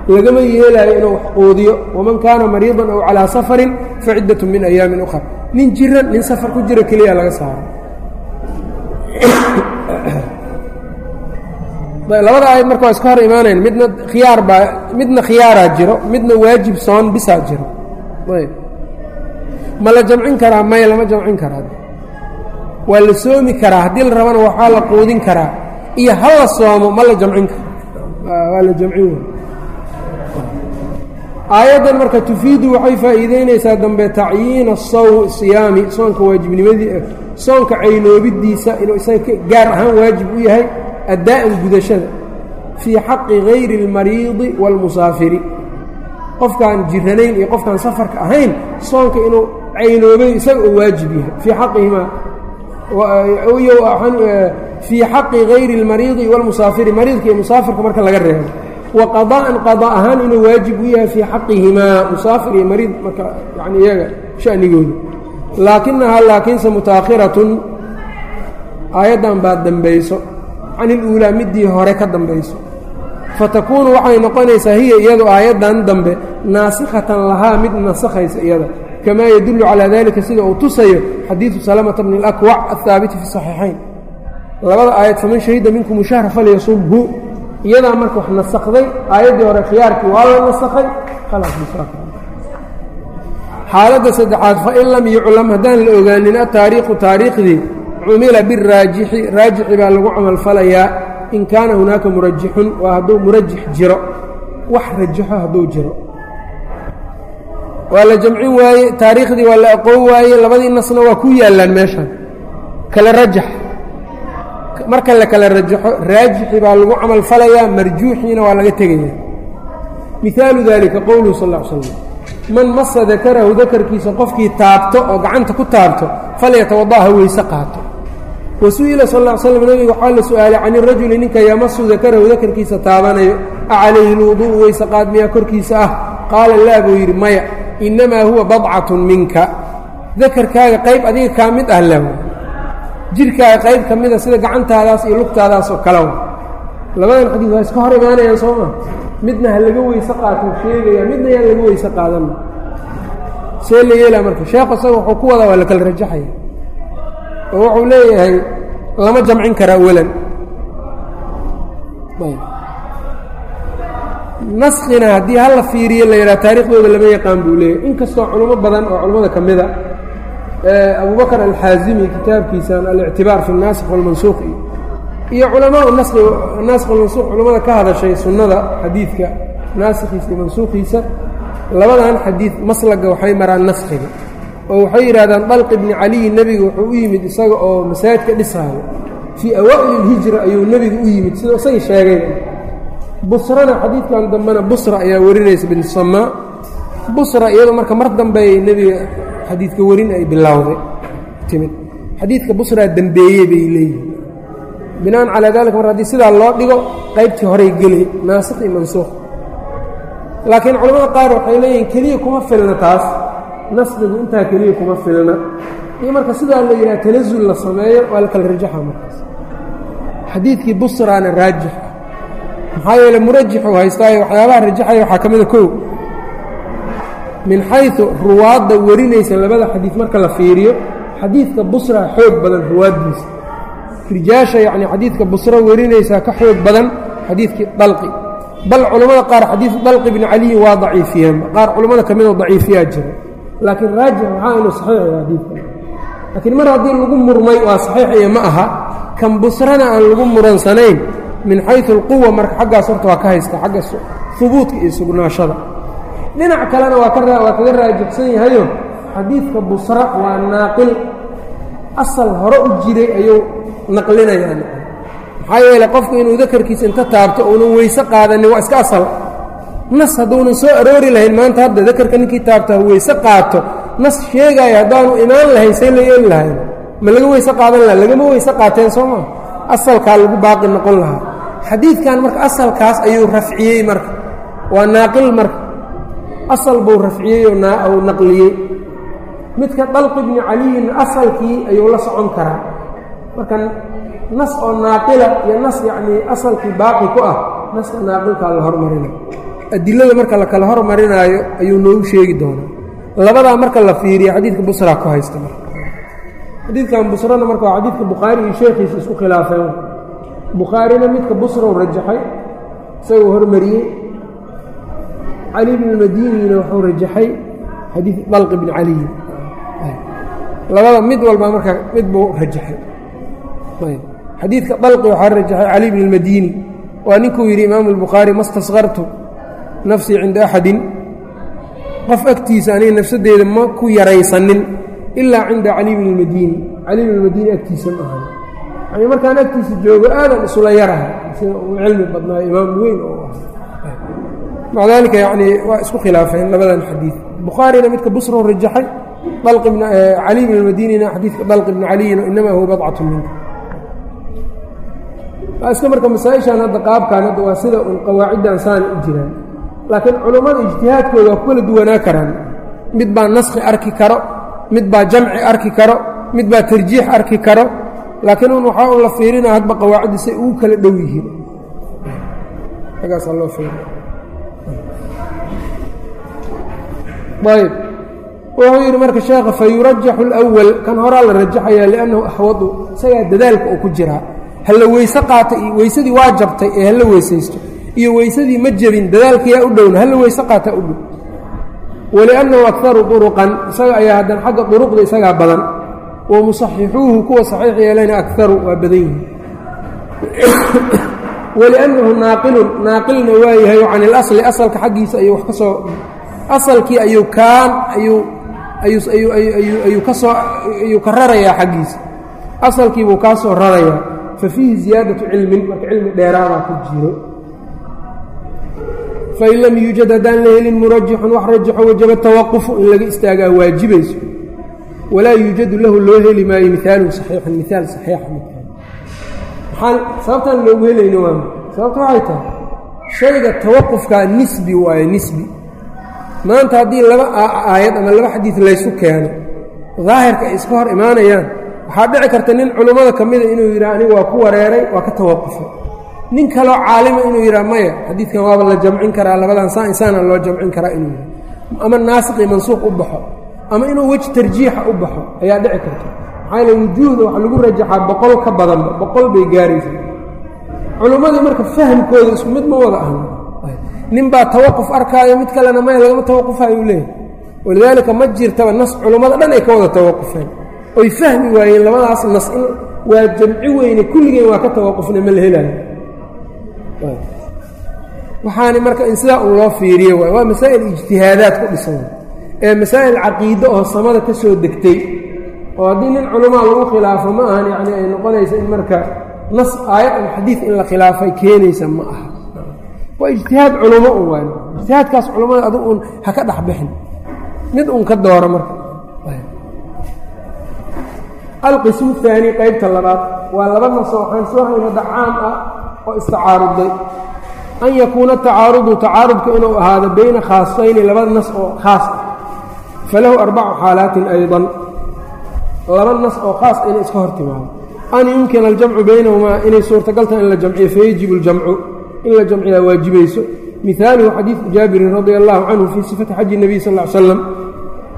Lagama yeelaayo inuu wax quudiyo waman kaana mariidan aw calaa safarin faciddatun min ayaamin ukhar nin jiran nin safar ku jiro keliya laga saaro labada aayad marka waa iska hor imaanayn midna khiyaar baa midna khiyaaraa jiro midna waajib soon bisaa jiro. Ayb. Ma la jamcin karaa? Maya lama jamcin karaa. Waa la soomi karaa haddii la rabana waxaa la quudin karaa. Iyo ha la soomo ma la jamcin karo waa la jamcin aayaddan marka tufiidu waxay faa'iideynaysaa dambe tacyiina saw siyaami soonka waajibnimadii soonka caynoobidiisa inuu isaga gaar ahaan waajib u yahay addaa'an gudashada fii xaqi hayri اlmariidi wاlmusaafiri qofkaan jiranayn iyo qofkaan safarka ahayn soonka inuu caynoobay isaga oo waajib yahay fii xaqihimaa fii xaqi hayri اlmariidi wاlmusaafiri mariidka iyo musaafirka marka laga reebo wa qada'an qada ahaan inuu waajib u yahay fii xaqihimaa musaafir iyo mariid marka yani iyaga shanigooda laakinahaa laakiinse mutaakhiratun aayaddan baad dambayso can iluulaa middii hore ka dambayso. Fatakuunu waxay noqonaysaa hiya iyadu aayaddan dambe naasikhatan lahaa mid nasakhaysa iyada. Kamaa yadullu calaa dalika sida uu tusayo xadiidu salamata bni alakwac alhaabiti fi saxiixayn. Labada aayad faman shahida minkum shahra falyasumhu iyadaa marka wax nasakday aayaddii hore khiyaarkii waa la nasakhay xaaladda saddexaad fain lam yuclam haddaan la ogaanin ataariikhu taariikhdii cumila biraajixi raajixi baa lagu camalfalayaa in kaana hunaaka murajixun waa hadduu murajix jiro. Wax rajaxo hadduu jiro. Waa la jamcin waaye taariikhdii waa la aqoon waaye labadii nasna waa ku yaallaan meeshan. Kala rajax. Marka la kala rajaxo raajixi baa lagu camal falayaa marjuuxiina waa laga tegaya mihaalu dalika qowluhu sal ll ly slam man masa dakarahu dakarkiisa qofkii taabto oo gacanta ku taabto falyatawada ha weyse qaato wa su'ila sal slam nebiga waxaa la su'aalay can irajuli ninka yamasu dakarahu dakarkiisa taabanayo a calayhi lwuduu'u weyse qaad miyaa korkiisa ah? Qaala laa buu yidhi maya innamaa huwa badcatun minka. Dakarkaaga qayb adiga kaa mid ah lah jirkaaga qayb ka mida sida gacantaadaas iyo lugtaadaas oo kale. Labadan xadiis waa iska hor imaanayaan soo maa midna ha laga weyse qaatou sheegaya midna yaan laga weyse qaadana see la yeelaa marka sheekh isaga wuxuu ku wadaa waa la kala rajaxaya oo wuxuu leeyahay lama jamcin karaa welan naskina haddii hala fiiriyo la yidhaha taariikhdooda lama yaqaan buu leeyahy inkastoo culimo badan oo culimmada ka mida abubakr alxaazimi kitaabkiisan alictibaar fi الnaasikh wاlmansuuq iyo culamaa naasikh walmansuuq culamada ka hadashay sunnada xadiidka naasikhiisa iyo mansuukiisa labadan xadiid maslaga waxay maraan naskhiga oo waxay yidhahdaan dalq ibni caliyi nebiga wuxuu u yimid isaga oo masaajidka dhisaayo. Fii awaa'il اlhijra ayuu nebiga u yimid sidoo isagay sheegeen. Busrana xadiidkan dambena busra ayaa warinaysa bin samaa busra iyadoo marka mar dambeey nebiga xadiidka werin ay bilowday timid. Xadiidka busraa dembeeyey bay leeyihiin binaan calaa dalika mar haddii sidaa loo dhigo qaybtii horay gelay naasikh iyo mansuuq laakiin culamada qaar waxay leeyihiin keliya kuma filna taas nasbigu intaa keliya kuma filna. Iyo marka sidaa la yidhaha tanasul la sameeyo waa la kala rajaxa markaas. Xadiidkii busraana raajix. Maxaa yeele murajixu haystaayo waxyaabaha rajaxaya waxaa ka mida kow. Min xayثu ruwaadda warinaysa labada xadiid marka la fiiriyo xadiidka busra xoog badan ruwaaddiisa. Rijaasha yacni xadiidka busro warinaysaa ka xoog badan xadiidkii dalqi. Bal culammada qaar xadiidu dalqi bni caliyin waa daciifiyeenba qaar culammada ka midoo daciifiyaa jira laakiin raajix waxaa inu saxiixaya xadiidka laakiin mar haddii lagu murmay waa saxiix iyo ma aha kan busrana aan lagu muransanayn min xayثu اlquwa marka xaggaas horta waa ka haysta xagga hubuudka iyo sugnaashada. Dhinac kalena waa waa kaga raajixsan yahayo xadiidka busra waa naaqil. Asal hore u jiray ayuu naqlinayaa. Maxaa yeele qofku inuu dakarkiisa inta taabto uunan weyse qaadanin waa iska asal nas hadduunan soo aroori lahayn maanta hadda dakarka ninkii taabta weyse qaato. Nas sheegaayo haddaanu imaan lahayn see la yeeli lahayn. Ma laga weyse qaadan laha lagama weyse qaateen soo maa asalkaa lagu baaqi noqon lahaa. Xadiidkan marka asalkaas ayuu rafciyey marka. Waa naaqil marka. Asal buu rafciyey oo naqliyey. Midka dalqi bni caliyin asalkii ayuu la socon karaa. Marka nas oo naaqila iyo nas yacnii asalkii baaqi ku ah naska naaqilkaa la hormarina adilada marka la kala hormarinaayo ayuu noogu sheegi doonaa. Labadaa marka la fiiriya xadiidka busraa ku haysta marka. Xadiidkan busrana marka waa xadiidka bukhaari iyo sheekhiisa isku khilaafeen. Bukhaarina midka busrow rajaxay isagoo hormariyey. Cali bn madinina wuxuu rajaxay xadiid dalqi bni caliyin labada mid walba marka mid buu rajaxay. Xadiidka dalqi waxaa rajaxay cali bn اlmadini waa ninkuu yidhi imaamu اlbukhaari ma staskartu nafsii cinda axadin qof agtiisa aniga nafsaddeeda ma ku yaraysanin ilaa cinda cali bn اlmadini cali bn اlmadini agtiisa ma ahan yani markaan agtiisa joogo aadan isula yaraha sida uu cilmi badnaayo imaam weyn oo ah maca daalika yani waa isku khilaafeen labadan xadiid bukhaarina midka busrow rajaxay cali bn اlmadinina xadiidka dalqi bni caliyina inama huwa badcatu minka waa iska marka masaa-ishan hadda qaabkan hadda waa sida un qawaaciddan saana u jiraan laakiin culummada ijtihaadkooda waa ku kala duwanaa karaan mid baa naskhi arki karo mid baa jamci arki karo mid baa tarjiix arki karo laakiin un waxaa un la fiirinaa hadba qawaacidda say ugu kala dhow yihiin. Agaasaa loo fiiri ayb wuxuu yidhi marka sheekha fayurajaxu اlأwal kan horaa la rajaxayaa liannahu axwadu isagaa dadaalka oo ku jiraa. Hala weyse qaata iyo weysadii waa jabtay ee hala weysaysto iyo weysadii ma jebin dadaalkayaa u dhowna hala weyse qaata u dhow. Waliannahu akaru duruqan isaga ayaa haddana xagga duruqda isagaa badan. Wa musaxixuuhu kuwa saxiix yeelayna akaru waa badan yihiin waliannahu naaqilun naaqilna waa yahay can ilasli asalka xaggiisa ayuu wax ka soo asalkii ayuu kaan ayuu ayuu ka soo ayuu ka rarayaa xaggiisa. Asalkiibuu kaa soo rarayaa. Fa fiihi ziyaadatu cilmin marka cilmi dheeraadaa ku jiro fain lam yuujad haddaan la helin murajixun wax rajaxo wajaba tawaqufu in laga istaagaa waajibayso walaa yuujadu lahu loo heli maayo mihaalun saxiixan mihaal saxiixa maxaan sababtaan loogu helayno waa sababta waxay tahay shayga tawaqufkaa nisbi waaye nisbi maanta haddii laba aayad ama laba xadiid laysu keeno daahirka ay iska hor imaanayaan waxaa dhici karta nin culummada ka mida inuu yidhaha aniga waa ku wareeray waa ka tawaqufay nin kaloo caalima inuu yidhaha maya xadiidkan waaba la jamcin karaa labadan saa insaana loo jamcin karaa inuu yidhaha ama naasiqii mansuuq u baxo ama inuu weji tarjiixa u baxo ayaa dhici karta. Maxaa yaele wujuuhda waxa lagu rajaxaa boqol ka badanba boqol bay gaaraysa. Culummadii marka fahamkooda isku mid ma wada ahna nin baa tawaquf arkaayo mid kalena maya lagama tawaqufayo u leeyahy walidaalika ma jirtaba nas culummada dhan ay ka wada tawaqufeen. Oy fahmi waayeen labadaas nas in waa jamci weyne kulligeen waa ka tawaqufna ma la helaayo waxaani marka in sidaa un loo fiiriyo waay. Waa masaa'il ijtihaadaad ku dhisan. Ee masaa'il caqiide oo samada ka soo degtay. Oo haddii nin culamaa lagu khilaafo ma ahan yacni ay noqonaysa in marka nas aayad ama xadiid in la khilaafay keenaysa ma aha. Waa ijtihaad culummo un waay. Ijtihaadkaas culummada adug un ha ka dhex bixin. Mid un ka dooro marka. Alqismu haani qaybta labaad. Waa laba nasoo waxaan soo hayna ah oo istacaaruday an yakuuna tacaarudu tacaarudku inuu ahaado bayna khaasayni laba nas oo khaas ah. Falahu arbacu xaalaatin aydan. Laba nas oo khaas ah inay iska hor timaado an yumkina aljamcu baynahumaa inay suurtagal tahay in la jamciyo fayajibu ljamcu in la jamciyaa waajibayso. Mihaaluhu xadiidu jaabirin radia allahu canhu fii sifati xaji nebiy sal slam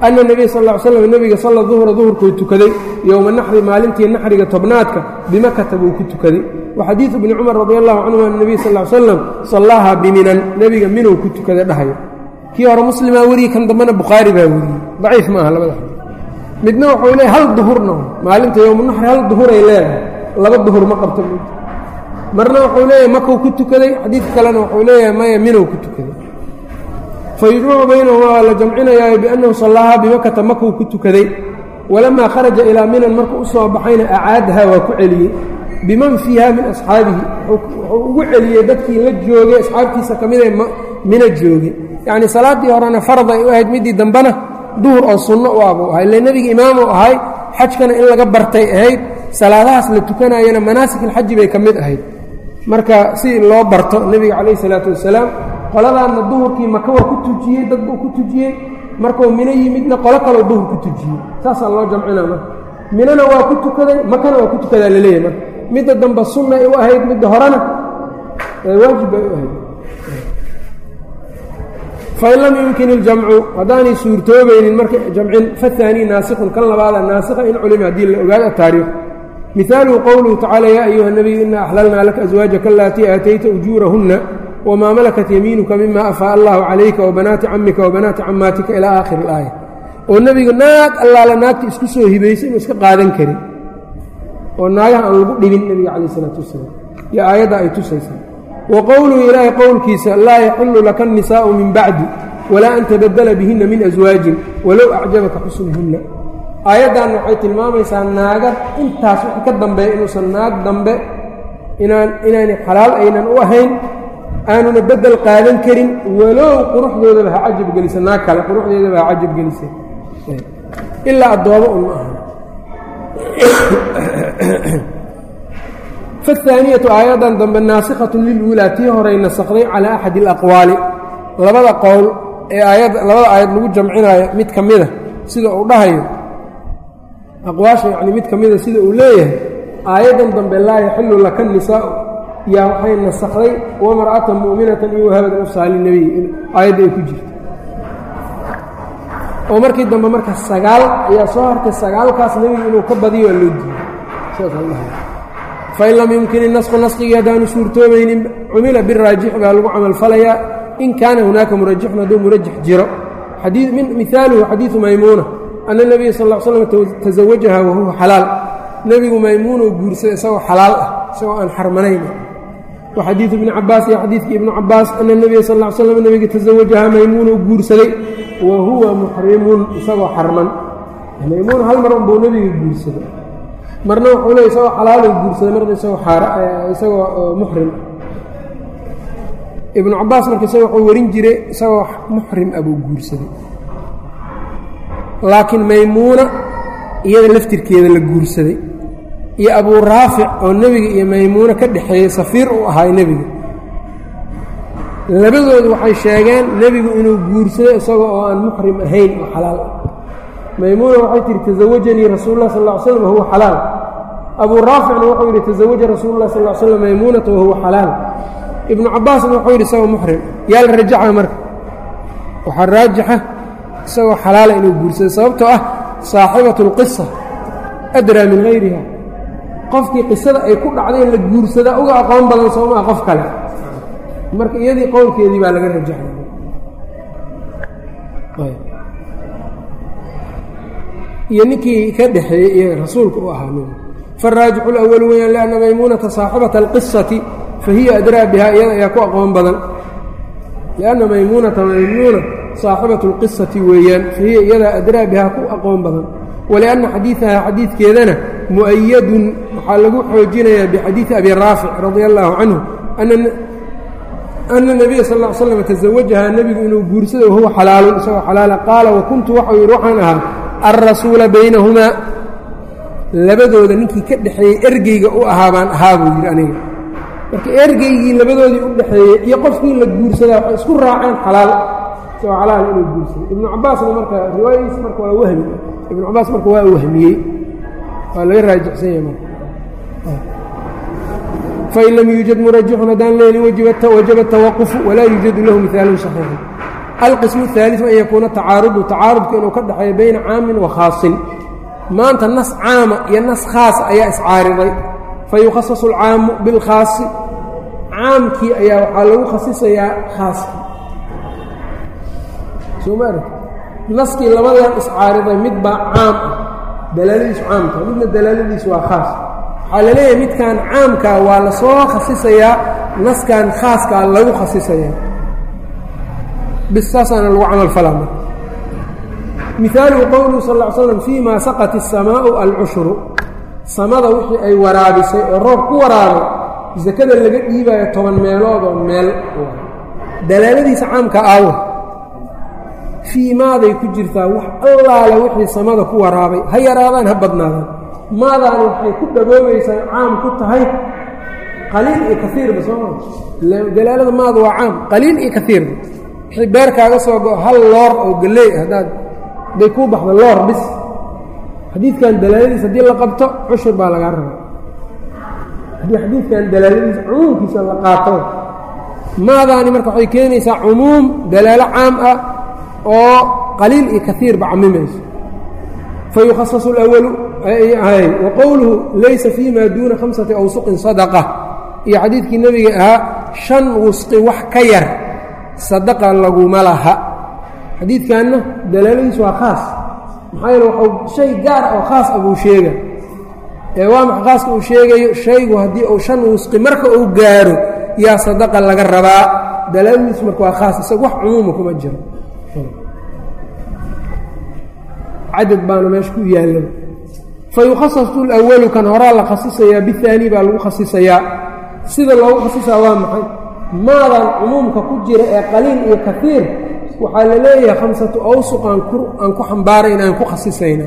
ana nebiya sal l slam nebiga salla duhra duhurkuu tukaday yowma naxri maalintii naxriga tobnaadka bimakata buu ku tukaday wa xadiidu bni cumar radi allahu canhu an nebiy sal slam sallaaha biminan. Nebiga minow ku tukaday dhahayo. Kii hore muslimaa weriyey kan dambena bukhaari baa weriyey daciif ma aha labada xadiid midna wuxuu leeyahy hal duhurna maalinta yowma naxri hal duhuray leedahay? Laba duhur ma qabto mid. Marna wuxuu leeyahay makuu ku tukaday? Xadiidka kalena wuxuu leeyahay maya minow ku tukaday. Fayujmacu baynahumaa waa la jamcinayaayo biannahu sallaahaa bimakata makuu ku tukaday? Walamaa kharaja ilaa minan markuu u soo baxayna acaadaha waa ku celiyey biman fiiha min asxaabihi. Wuxuu ugu celiyey dadkii la joogay asxaabtiisa ka mid ee mina joogay yacnii salaaddii horena farad ay u ahayd middii dambena duhur oo sunno u ah buu ahay ile nebiga imaamuu ahay xajkana in laga bartay ahayd salaadahaas la tukanayana manaasik alxaji bay ka mid ahayd. Marka si loo barto nebiga calayh isalaatu wasalaam qoladaanna duhurkii maka waa ku tujiyey dad buu ku tujiyey. Markuu mino yimidna qolo kaloo duhur ku tujiyey. Saasaa loo jamcina marka. Minona waa ku tukaday makana waa ku tukadaa la leeyahay marka midda dambe sunnay u ahayd midda horena waajib bay u ahayd. Fain lam yumkin iljamcu haddaanay suurtoobaynin marka jamcin fahaanii naasikun kan labaada naasikha in culima haddii la ogaado ataariikh mihaaluhu qowluhu tacaala yaa ayuha nabiyu ina axlalnaa laka aswaajaka alatii aatayta ujuurahunna wmaa malakat yamiinuka mima afaa allahu calayka wabanaati camika wabanaati camaatika ilaa aakhiri ilaaya oo nebigu naag allaala naagta isku soo hibaysay inuu iska qaadan karin oo naagaha aan lagu dhibin nebiga calayh isalaatu wasalaam. Iyo aayadda ay tusaysaa wa qowluhu ilaahay qowlkiisa laa yaxilu laka annisaa'u min bacdi walaa an tabadala bihinna min aswaajin walow acjabaka xusnuhunna. Aayaddaanna waxay tilmaamaysaa naagad intaas wixii ka dambeeya inuusan naag dambe inaan inaanay xalaal aynan u ahayn aanuna bedel qaadan karin walow quruxdoodaba ha cajab gelisa naag kale quruxdeedaba ha cajab gelisa. Ilaa addoomo un ma aha fahaaniyatu aayaddan dambe naasikhatun liluulaa tii horay nasakday calaa axadi alaqwaali. Labada qowl ee aayad labada aayad lagu jamcinaayo mid ka mida sida uu dhahayo aqwaasha yacni mid ka mida sida uu leeyahay aayaddan dambe laa yaxilu laka nisaa'u. Yaa waxay nasakday wamar'atan mu'minatan iyo wahabad saali nebiy aayadda ay ku jirto. Oo markii dambe marka sagaal ayaa soo hartay sagaalkaas nebigu inuu ka badiyo waa loo diiday fain lam yumkin inasku naskigii haddaanu suurtoobaynin cumila biraajix baa lagu camalfalayaa in kaana hunaaka murajixun hadduu murajix jiro. Mihaaluhu xadiidu maymuuna ana nebiya sal l slam tasawajaha wahuwa xalaal. Nebigu maymuunuu guursaday isagoo xalaal ah isagoo aan xarmanayn. Wa xadiidu ibni cabaas iyo xadiidkii ibnu cabaas ana nebiya sal l slam nebiga tasawajaha maymuunuu guursaday wa huwa muxrimun isagoo xarman. Maymuun hal mar unbuu nebiga guursaday marna wuxuu leey isagoo xalaaluu guursaday marna isagoo muxrim ibnu cabaas marka isaga wuxuu warin jiray isagoo muxrim ah buu guursaday. Laakiin maymuuna iyada laftirkeeda la guursaday. Iyo abuu raafic oo nebiga iyo maymuuna ka dhexeeyey safiir uu ahaay nebiga. Labadoodu waxay sheegeen nebigu inuu guursaday isaga oo aan muxrim ahayn oo xalaal. ah maymuuna waxay tihi tasawajanii rasuulu lah sal ll ly slam wahuwa xalaal abuu raaficna wuxuu yidhi tasawaja rasuulu lah sal l slam maymuunata wahuwa xalaal. Ibnu cabaasna wuxuu yidhi isagoo muxrim yaa la rajaxa marka. Waxaa raajixa isagoo xalaala inuu guursaday sababtoo ah saaxibatu اlqisa adraa min hayriha qofkii qisada ay ku dhacday la guursadaa uga aqoon badan soomaa qof kale. Marka iyadii qowlkeedii baa laga rajaxay iyo ninkii ka dhexeeyey iyo rasuulka u ahaa nin faaraajixu اlأwal weyaan lianna maymuunata saaxibata اlqisati fahiya adraa bihaa iyada ayaa ku aqoon badan lianna maymuunata maymuuna saaxibatu اlqisati weeyaan fahiya iyadaa adraa bihaa ku aqoon badan walianna xadiidaha xadiidkeedana mu'ayadun waxaa lagu xoojinayaa bixadiidi abi raafic radia allaahu canhu ana nebiya sal ll slam tasawajahaa nebigu inuu guursado wahuwa xalaalun isagoo xalaala qaala wa kuntu waxau yidhi waxaan ahaa alrasuula baynahumaa labadooda ninkii ka dhexeeyey ergeyga u ahaa baan ahaa buu yidhi aniga marka ergeygii labadoodii u dhexeeyey iyo qofkii la guursadaa waxay isku raaceen xalaal isagoo xalaal inuu guursado ibnu cabaasna marka riwaayadiis marka waa wahmi ibnu cabaas marka waa wahmiyey waa laga raajixsan yahay marka fain lam yuujad murajixun haddaan leelin wajaba tawaqufu walaa yuujadu lahu mihaalun saxiixun alqismu aaliu an yakuuna tacaarudu tacaarudku inuu ka dhexeeyo bayna caamin wa khaasin. Maanta nas caama iyo nas khaas ayaa iscaariday. Fayukhasasu alcaamu bilkhaasi. Caamkii ayaa waxaa lagu khasisayaa khaaski. Somaara naskii labadan iscaariday mid baa caam ah dalaaladiisu caamka midna dalaaladiisu waa khaas. Waxaa la leeyahay midkan caamkaa waa la soo khasisayaa naskan khaaskaa lagu khasisayaa bis saasaana lagu camal falaa marka mihaaluhu qowluhu sal ly slam fii ma saqat الsamaau alcushru samada wixii ay waraabisay oo roob ku waraabay sakada laga dhiibaayo toban meelood oo meel. Dalaaladiisa caamka aawa fii maaday ku jirtaa wax allaale wixii samada ku waraabay. Ha yaraadaan ha badnaadaan. Maadaani waxay ku dhaboobaysaa caam ku tahay. Qaliil iyo kaiirba sooma dalaalada maada waa caam qaliil iyo kaiirba wixii beerkaaga soo go hal loor oo galley haddaad hadday kuu baxdo loor bis. Xadiidkan dalaaladiis haddii la qabto cushur baa lagaa rabaa. Haddii xadiidkan dalaaladiisa cumuumkiisa la qaato maadaani marka waxay keenaysaa cumuum dalaalo caam ah oo qaliil iyo kaiirba camimayso. Fayukhasasu اlأwalu wa qowluhu laysa fii ma duuna khamsati awsuqin sadaqa. Iyo xadiidkii nebiga ahaa shan wusqi wax ka yar sadaqa laguma laha xadiidkanna dalaaladiisu waa khaas. Maxaa yeele waxuu shay gaara oo khaas a buu sheega ee waa maxa khaaska uu sheegayo shaygu haddii uu shan wusqi marka uu gaaro yaa sadaqa laga rabaa. Dalaaladiisu marka waa khaas isaga wax cumuuma kuma jiro. Cadad baana meesha ku yaalla fayukhasasu lwalu kan horaa la khasisayaa biaani baa lagu khasisayaa. Sida loogu khasisaa waa maxay? Maadan cumuumka ku jira ee qaliil iyo kaiir waxaa la leeyahay khamsatu awsuq aan ku xambaarayna aan ku khasisayna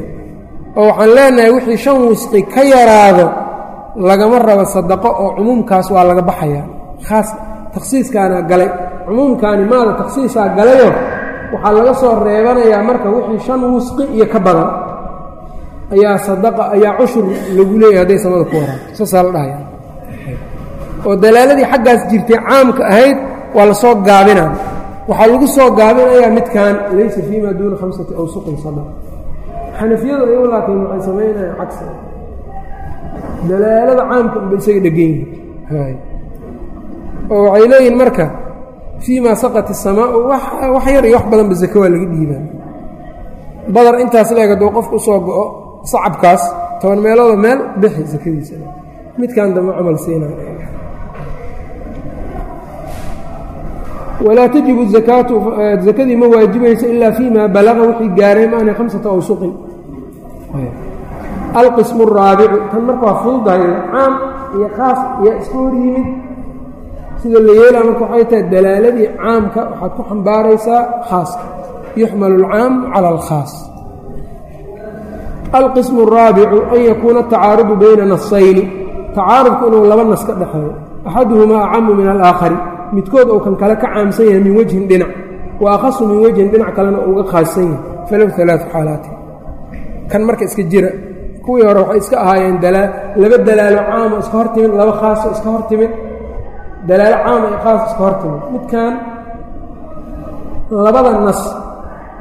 oo waxaan leenahay wixii shan wusqi ka yaraado lagama rabo sadaqo oo cumuumkaas waa laga baxayaa khaas takhsiiskaana galay. Cumuumkaani maada takhsiisaa galayo waxaa laga soo reebanayaa marka wixii shan wusqi iyo ka badan. Ayaa sadaqa ayaa cushur lagu leeyahay hadday samada ku waraabto saasaa la dhahaya oo dalaaladii xaggaas jirtay caamka ahayd waa la soo gaabinaa. Waxaa lagu soo gaabinayaa midkan laysa fii maa duuna khamsati awsuqin sadaq xanafiyadu ayagu laakiin waxay samaynayaan cagsa dalaalada caamka unba isaga dhegan oo waxay leeyihiin marka fii maa saqat isamaau wax yar iyo wax badanba zake waa laga dhiibaa. Badar intaas leeg hadduu qofku u soo go-o sacabkaas toban meelooda meel bixi sakadiisa midkan dambe camal siina walaa tajibu zakaatu zakadii ma waajibayso ilaa fii maa balaqa wixii gaaray maana khamsata awsuqin. Alqismu araabicu tan marka waa fududahay caam iyo khaas iyo iska hor yimid. Sida la yeelaa marka waxay tahay dalaaladii caamka waxaad ku xambaaraysaa khaaska. Yuxmalu alcaamu cala alkhaas. Alqismu araabicu an yakuuna atacaarudu bayna nasayni. Tacaarudku inuu laba nas ka dhexeeyo. Axaduhumaa acamu min alaakhari midkood ou kan kale ka caamsan yahay min wejhin dhinac wa akhasu min wejhin dhinac kalena uga khaassan yahay. Falow alaau xaalaati. Kan marka iska jira kuwii hore waxay iska ahaayeen laba dalaalo caamo iska hor timid laba khaaso iska hor timid. Dalaalo caama iyo khaas iska hor timid. Midkan labada nas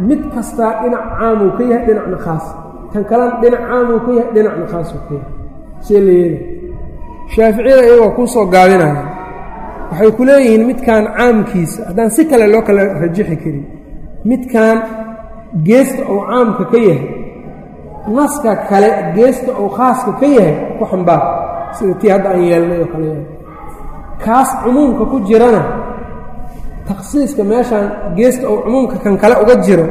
mid kastaa dhinac caamuu ka yahay dhinacna khaas. Kan kalena dhinac caamuu ka yahay dhinacna khaasuu ka yahay. See la yeela shaaficiyada iyagoo kuu soo gaabinaya waxay ku leeyihiin midkan caamkiisa haddaan si kale loo kala rajixi karin midkan geesta uu caamka ka yahay naska kale geesta uu khaaska ka yahay ku xambaar sida tii hadda aan yeelnay oo kale kaas cumuumka ku jirana takhsiiska meeshaan geesta uu cumuumka kan kale uga jiro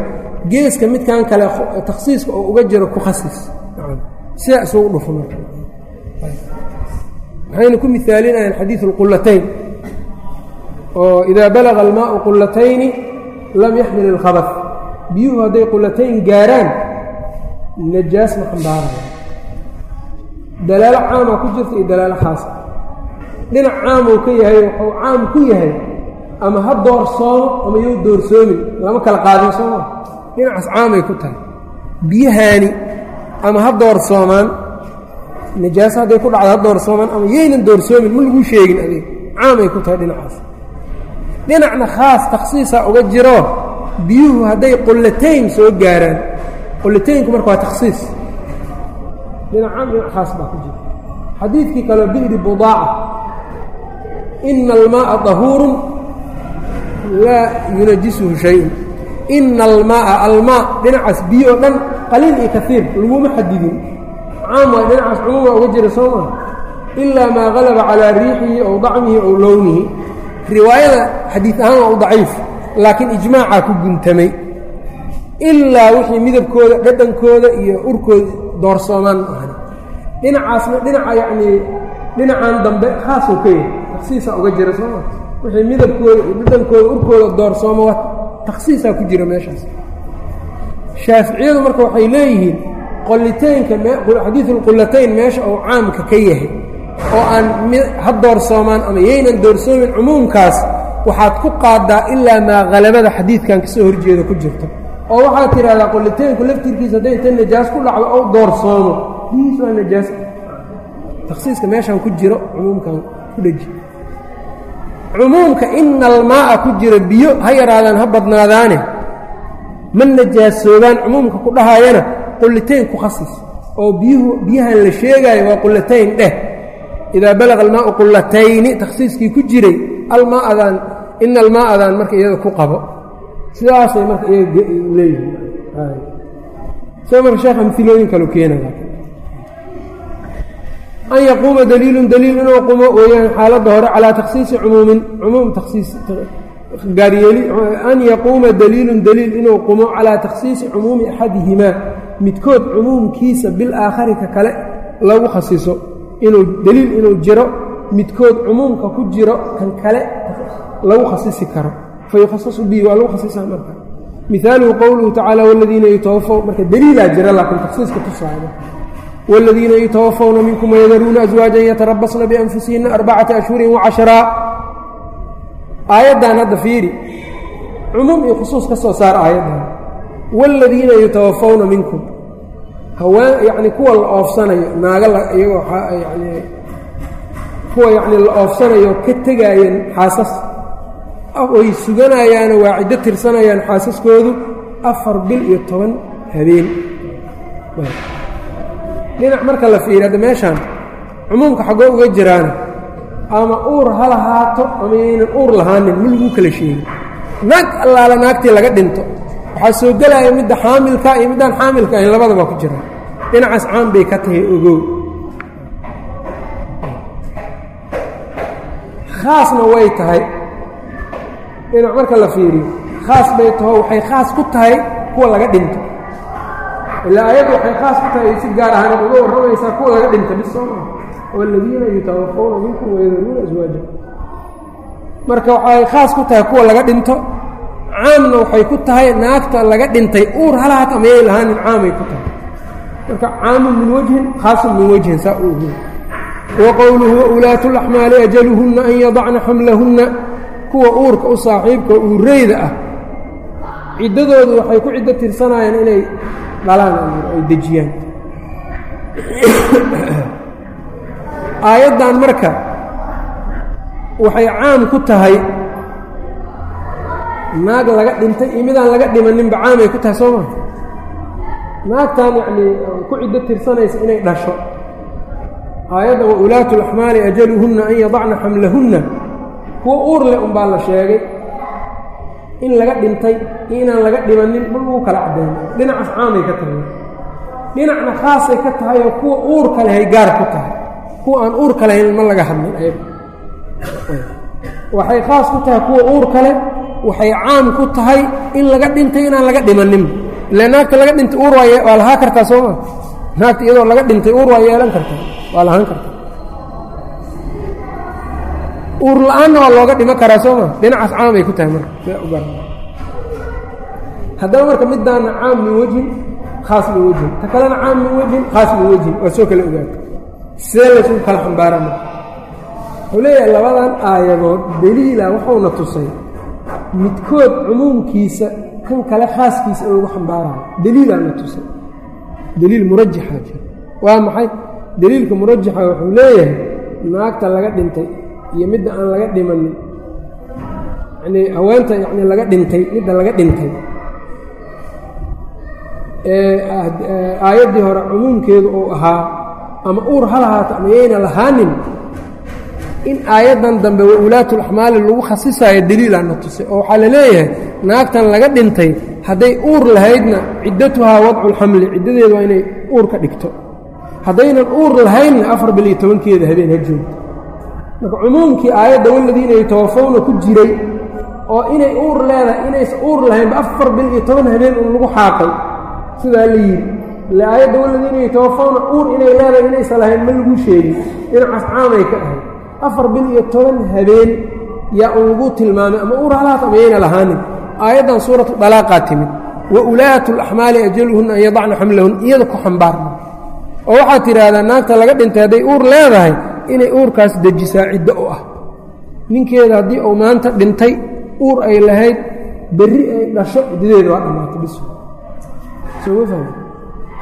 geeska midkan kale takhsiiska uu uga jiro ku khasis sidaa isugu dhufo marka. Ku miaalinayaan xadiidu اlqulatayn oo idaa balaga almaau qulatayni lam yaxmil ilkhabaf biyuhu hadday qulatayn gaaraan najaas ma xambaaraya dalaalo caamaa ku jirta iyo dalaalo khaasa dhinac caamuu ka yahay wuxuu caam ku yahay ama ha doorsoomo ama you doorsoomin lama kala qaadin sooma dhinacaas caamay ku tahay. Biyahaani ama ha doorsoomaan najaaso hadday ku dhacdo ha doorsoomaan ama yaynan doorsoomin ma lagu sheegin adeeg. Caamay ku tahay dhinacaas dhinacna khaas takhsiisaa uga jiro biyuhu hadday qullatayn soo gaaraan. Qullataynku marka waa takhsiis dhinac caam dhinac khaas baa ku jira. Xadiidkii kaleo bi'ri budaaca. Ina almaaa dahuurun laa yunajisuhu shayun. Ina almaaa almaa dhinacaas biyo oo dhan qaliil iyo kaiir laguma xadidin. Caam waa dhinacaas cumuum waa uga jira soo maa ilaa maa galaba calaa riixihi ow dacmihi ow lownihi riwaayada xadiid ahaan waa u daciif laakiin ijmaacaa ku guntamay. Ilaa wixii midabkooda dhadhankooda iyo urkooda doorsoomaan ma ahan dhinacaasna dhinaca yacnii dhinacan dambe khaasoo ka yahay takhsiisaa uga jira sooma wixii midabkooda iyo dhadhankooda urkooda doorsooma waa takhsiisaa ku jira meeshaas. Shaaficiyadu marka waxay leeyihiin qolitaynka xadiidulqullatayn meesha uu caamka ka yahay oo aan ha doorsoomaan ama yaynan doorsoomin cumuumkaas waxaad ku qaadaa ilaa maa halabada xadiidkan ka soo horjeeda ku jirto. oo waxaad tidhahdaa qolitaynku laftirkiisa hadday inta najaas ku dhacdo ou doorsoomo bihiis waa najaas. Takhsiiska meeshaan ku jiro cumuumkan ku dheji cumuumka ina almaaa ku jira biyo ha yaraadaan ha badnaadaane. Ma najaasoobaan cumuumka ku dhahaayana qullitayn ku khasis oo biyuhu biyahan la sheegaayo waa qullatayn dheh idaa balaga almaau qullatayni takhsiiskii ku jiray almaadaan ina almaa'adaan marka iyada ku qabo sidaasay marka iyaga leeyihiin soo marka sheekh amilooyin kalu keenaya an yaquuma daliilun daliil inuu qumo weeyaan xaaladda hore calaa takhsiisi cumuumin cumuum takhsiis gaaryeeli an yaquuma daliilun daliil inuu qumo calaa takhsiisi cumuumi axadihimaa midkood cumuumkiisa bilaakhari ka kale lagu khasiso inuu deliil inuu jiro midkood cumuumka ku jiro kan kale lagu khasisi karo. Fa yukhasasu bihi waa lagu khasisaa marka. Miaaluhu qowluhu tacaala wladiina yutawaffaw marka deliilaa jira laakiin taksiiska tusaada wاladiina yutawafawna minkum wayadaruuna aswaajan yatarabasna bianfusihinna arbacata ashhurin wacasharaa aayaddan hadda fiiri. Cumuum iyo khusuus ka soo saar aayaddan. Wاladiina yutawafawna minkum haween yani kuwa la oofsanayo naaga iyagoo yani kuwa yani la oofsanayo ka tegaayeen xaasas. Way suganayaano waa ciddo tirsanayaan xaasaskoodu afar bil iyo toban habeen. Dhinac marka la fiiriy hadda meeshaan cumuumka xaggoo uga jiraana ama uur ha lahaato ama yaynan uur lahaanin ma laguu kala sheegin. Naag allaala naagtii laga dhinto waxaa soo gelaya midda xaamilka iyo middaan xaamilka ahayn labadaba ku jiraan dhinacaas caan bay ka tahay ogow. Khaasna way tahay. Dhinac marka la fiiriyo khaas bay taho waxay khaas ku tahay kuwa laga dhinto. Ilaa ayaddu waxay khaas ku tahay si gaar ahaan uga warramaysaa kuwa laga dhinta bis soo maa waladiina yutawafawna minkum wayadaruuna aswaaja marka waxay khaas ku tahay kuwa laga dhinto caamna waxay ku tahay naagta laga dhintay uur halahat ama yay lahaanin caamay ku tahay. Marka caamun min wajhin khaasun min wajhin saa u ogoy wa waulaatu laxmaali ajaluhunna an yadacna xamlahunna. Kuwa uurka u saaxiibka uureyda ah ciddadoodu waxay ku ciddo tirsanayaan inay dhalaan ay dejiyaan. Aayaddan marka waxay caam ku tahay naag laga dhintay iyo midaan laga dhimaninba caamay ku tahay soo maa naagtan yacnii ku ciddo tirsanaysa inay dhasho. Aayadda wa ulaatu laxmaali ajaluhunna an yadacna xamlahunna kuwa uur leh unbaa la sheegay in laga dhintay iyo inaan laga dhimanin ma lagu kala caddeeyo dhinacaas caamay ka tahay. Dhinacna khaasay ka tahay oo kuwa uurka lehay gaar ku tahay. Kuwa aan uurka lahayn ma laga hadlin waxay khaas ku tahay kuwa uurka leh waxay caam ku tahay in laga dhintay inaan laga dhimanin. Ila naagta laga dhintay uur waa lahaa kartaa soo maa naagta iyadoo laga dhintay uur waa yeelan kartaa? Waa lahaan kartaa? Uur la'aanna waa looga dhiman karaa soo maa dhinacaas caamay ku tahay marka. Haddaba marka midaana caam min wejhin khaas min wejhin ta kalena caam min wejhin khaas min wejhin waa soo kala ogaata see laysugu kala xambaara wuxuu leeyahay labadan aayadood deliila wuxuuna tusay midkood cumuumkiisa kan kale khaaskiisa in lagu xambaarayo deliilaana tusay deliil murajaxa jira. Waa maxay? Deliilka murajaxa wuxuu leeyahay naagta laga dhintay iyo midda aan laga dhimanin. Yanii haweenta yani laga dhintay midda laga dhintay. Aayaddii hore cumuumkeedu uu ahaa ama uur ha lahaato ama yayna lahaanin in aayaddan dambe wa ulaatulaxmaali lagu khasisayo deliilaana tusay oo waxaa la leeyahay naagtan laga dhintay hadday uur lahaydna ciddatuhaa wadculxamli ciddadeedu waa inay uur ka dhigto. Haddaynan uur lahaynna afar bil iyo tobankeeda habeen ha joogto. Marka cumuumkii aayadda waladiina yatawafawna ku jiray oo inay uur leedahay inaysa uur lahaynba afar bil iyo toban habeen un lagu xaaqay. Sidaa la yidhi ile aayadda waladiina yatawafawna uur inay leedahay inaysa lahayn ma lagu sheegin. Dhinacaas caamay ka ahayd afar bil iyo toban habeen yaa un lagu tilmaamay ama uur halahaat ama lahaanin. Aayaddan suuratu dalaaqaa timid. Wa ulaatu laxmaali ajaluhunna an yadacna xamlahun iyada ku xambaarma oo waxaad tidhaahdaa naagta laga dhintay hadday uur leedahay inay uurkaas dejisaa ciddo u ah. Ninkeeda haddii uu maanta dhintay uur ay lahayd berri ay dhasho ciddadeeda waa dhammaatay bis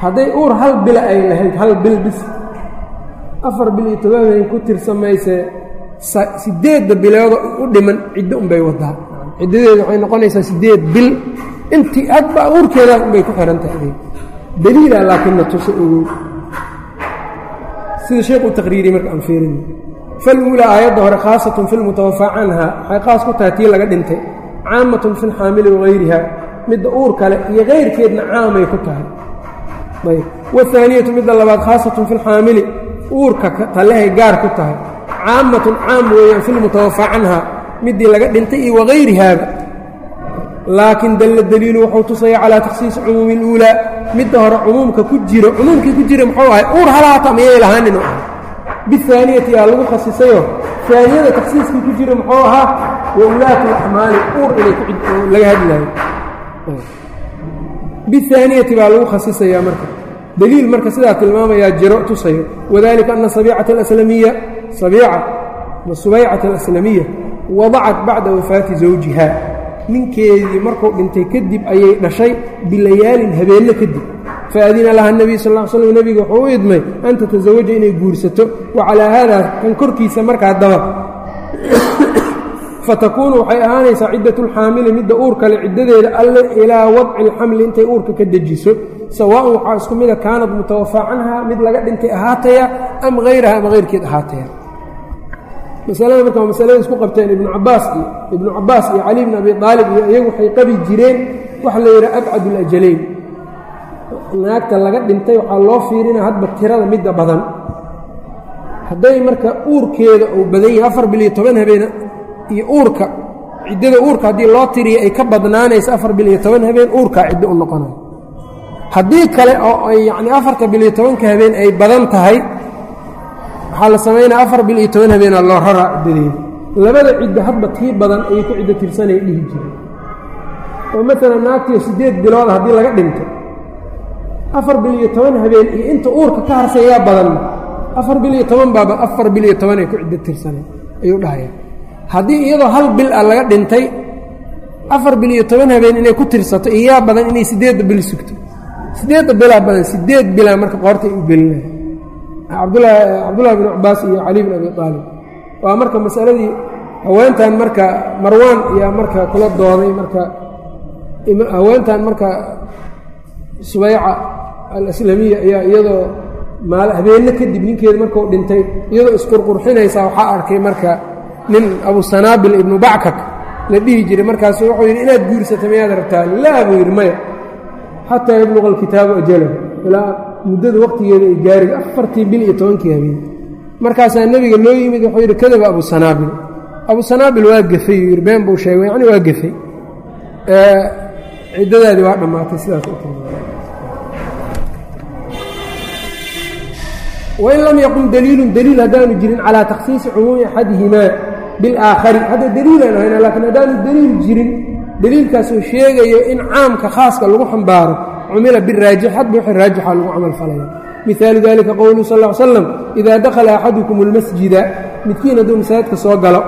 hadday uur hal bila ay lahayd hal bil bis afar bil iyo toban habeen ku tirsamaysee sideedda biloodo u dhiman ciddo unbay wadaa ciddadeeda waxay noqonaysaa sideed bil. Intii hadba uurkeedaa unbay ku xihan tahay. Daliila laakiinna tuso ogow sida sheekh u taqriiriy marka aan fiirin. Faluulaa aayadda hore khaasatun fi lmutawafaa canha. Waxay khaas ku tahay tii laga dhintay. Caamatun fi lxaamili wagayriha midda uur kale iyo kayrkeedna caamay ku tahay. Ayb wahaaniyatu midda labaad khaasatun fi lxaamili uurka talehay gaar ku tahay. Caamatun caam weeyaan fi lmutawafaa canha midii laga dhintay iyo wagayrihaaba laakiin dalla daliilu wuxuu tusaya calaa takhsiisi cumuumi اluulaa midda hore cumuumka ku jiro cumuumkii ku jira muxuu ahay uur halaata miyay lahaanin u ahay aa lagu khasisayoo haaniyada takhsiiskii ku jira muxuu ahaa wa ulaatu laxmaali uur inay laga hadlaayo bihaaniyati baa lagu khasisayaa marka dliil marka sidaa tilmaamayaa jiro tusayo wadalika ana subaycata alaslamiya wadacat bacda wafaati zawjiha. Ninkeedii markuu dhintay kadib ayay dhashay bilayaalin habeenno kadib. Faadina laha nebiy sal l slm nebiga wuxuu u idmay an tatasawaja inay guursato wa calaa haadaa kan korkiisa markaa daba. Fatakuunu waxay ahaanaysaa ciddatulxaamili midda uurkale ciddadeeda alle ilaa wadci alxamli intay uurka ka dejiso sawaaun waxaa isku mida kaanad mutawafaa canha mid laga dhintay ahaataya am hayraha ama hayrkeed ahaataya. Masalada marka waa masalada isku qabteen ibnu cabaas iyo ibnu cabaas iyo cali bn abi aalib iyo iyagu waxay qabi jireen waxa la yidhaha abcad ulajalayn naagta laga dhintay waxaa loo fiirinaa hadba tirada midda badan. Hadday marka uurkeeda uu badan yahay afar bil iyo toban habeen iyo uurka ciddada uurka haddii loo tiriya ay ka badnaanayso afar bil iyo toban habeen uurkaa ciddo u noqonayo haddii kale oo ay yacni afarta bil iyo tobanka habeen ay badan tahay waxaa la samaynaya afar bil iyo toban habeenaa loo raraa ciddadeeda labada ciddo hadba tii badan ayay ku ciddo tirsanay dhihi jireen. Oo maalan naagtiio siddeed bilooda haddii laga dhinto afar bil iyo toban habeen iyo inta uurka ka harsayaa badanna afar bil iyo toban baaba afar bil iyo tobanay ku ciddo tirsanay ayuu dhahaya. Haddii iyadoo hal bil ah laga dhintay afar bil iyo toban habeen inay ku tirsato iyaa badan inay siddeedda bil sugto siddeedda bilaa badan siddeed bilaa marka qoortay u gelinaya cabdulahi cabdullahi bin cabaas iyo cali bin abi aalib waa marka masaladii haweentan marka marwaan iyaa marka kula dooday marka haweentan marka subayca alaslamiya ayaa iyadoo maal habeenno kadib ninkeeda markuu dhintay iyadoo isqurqurxinaysaa waxaa arkay marka nin abu sanaabil ibnu backak la dhihi jiray. Markaasu wuxuu yidhi inaad guursata miyaad rabtaa? Laa buu yidhi maya xataa yabluqa alkitaabu ajalahu ilaa muddada waqtigeeda ay gaari afartii bil iyo tobankii habeen. Markaasaa nebiga loo yimid wuxuu yidhi kadaba abu sanaabil abu sanaabil waa gefay yuu yidhi been buu sheegay yacni waa gefay ciddadaadii waa dhammaatay sidaas u wain lam yaqum daliilun daliil haddaanu jirin calaa takhsiisi cumuumi axadihimaa bilaakhari hadda daliilaan hayna laakiin haddaanu daliil jirin daliilkaasoo sheegayo in caamka khaaska lagu xambaaro cumila biraajix hadba wixii raajixa lagu camal falaya. Mihaalu dalika qowluhu sal ly slam idaa dakhala axadukum almasjida midkiin hadduu masaajidka soo galo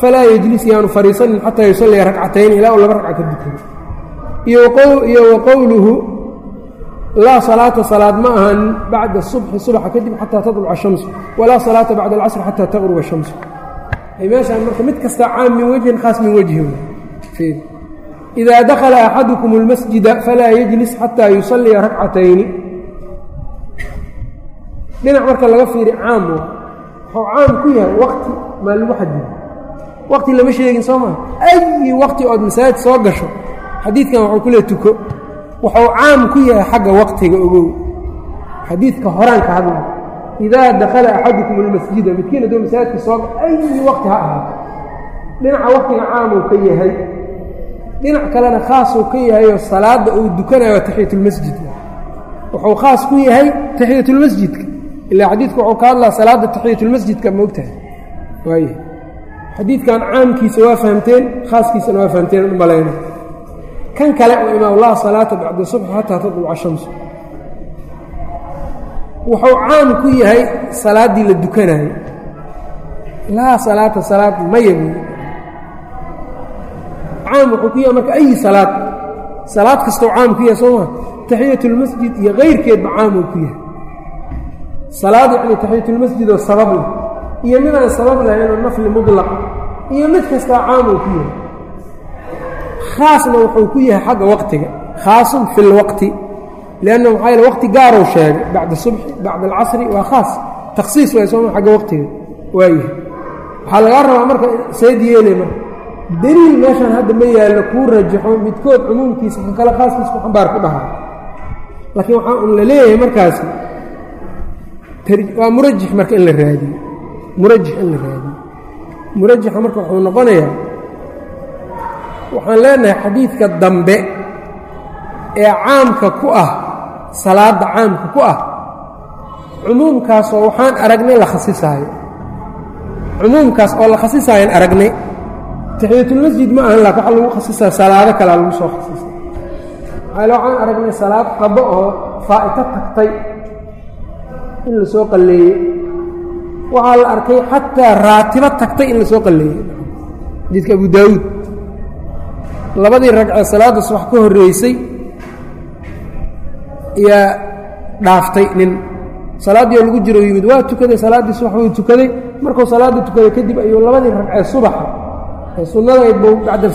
falaa yejlis yaanu fadhiisanin xataa yusalliya rakcatayn ilaa uu laba ragca ka dukado iyo wa qowluhu laa salaata salaad ma ahan bacda subxi subaxa kadib xataa tadluca shamsu walaa salaata bacda alcasr xataa taqruba shamsu. Meeshaan marka mid kastaa caam min wejhin khaas min wejhin idaa dakhala axadukum اlmasjida falaa yejlis xataa yusalliya rakcatayni dhinac marka laga fiiri caam wuxuu caam ku yahay waqti maa lagu xadido waqti lama sheegin soo maa ayi waqti ood masaajid soo gasho xadiidkan waxuu ku leey tuko wuxuu caam ku yahay xagga waqtiga ogow xadiidka horaan ka hadla idaa dakhala axadukum almasjida midkiin hadduu masaajidka soo ayi waqti ha ahaato dhinaca waqtiga caamuu ka yahay dhinac kalena khaasuu ka yahayoo salaadda uu dukanayo taxiyatulmasjid wuxuu khaas ku yahay taxiyatulmasjidka ilaa xadiidku wuxuu ka hadlaa salaadda taxiyatulmasjidka ma ogtahay. Waayahay xadiidkan caamkiisa waa fahamteen khaaskiisana waa fahamteen u kan kale imaam laa salaata bacda subxi xataa tadluca shamsu. Wuxuu caam ku yahay salaaddii la dukanayo. Laa salaata salaad maya buy caam wuxuu ku yahay marka ayi salaad? Salaad kastoo caam ku yahay soo maa taxiyatulmasjid iyo kayrkeedba caamuu ku yahay. Salaad yacni taxiyatulmasjid oo sabab leh iyo midaan sabab lahaynoo nafli mudlaq iyo mid kastaa caamuu ku yahay. Khaasna wuxuu ku yahay xagga waqtiga. Khaasun fi lwaqti lianna maxaa yaele waqti gaaruu sheegay. Bacda subxi bacda alcasri waa khaas. Takhsiis waay sooma xagga waqtiga waayahay. Waxaa lagaa rabaa marka seed yeelay marka deliil meeshan hadda ma yaallo kuu rajaxo midkood cumuumkiisa kan kale khaaskiisa ku xambaar ku dhahaa. Laakiin waxaa un la leeyahay markaasi waa murajix marka in la raadiyo. Murajix in la raadiyo. Murajixa marka wuxuu noqonayaa waxaan leenahay xadiidka dambe ee caamka ku ah salaadda caamka ku ah cumuumkaasoo waxaan aragnay la khasisaayo. Cumuumkaas oo la khasisaayan aragnay taxiyatulmasjid ma ahan laakin waxaa lagu khasisaa salaado kalea lagu soo khasisa maxaale waxaan aragnay salaad qabo oo faa'ito tagtay in la soo qalleeyey. Waxaa la arkay xataa raatibo tagtay in la soo qalleeyey. Xadiidka abu daawuud labadii ragcee salaadda subax ka horreysay yaa dhaaftay nin. Salaaddii oo lagu jiro yimid waa tukaday salaaddii subax wuu tukaday. Markuu salaadda tukaday kadib ayuu labadii ragcee subaxa sunnadayd buu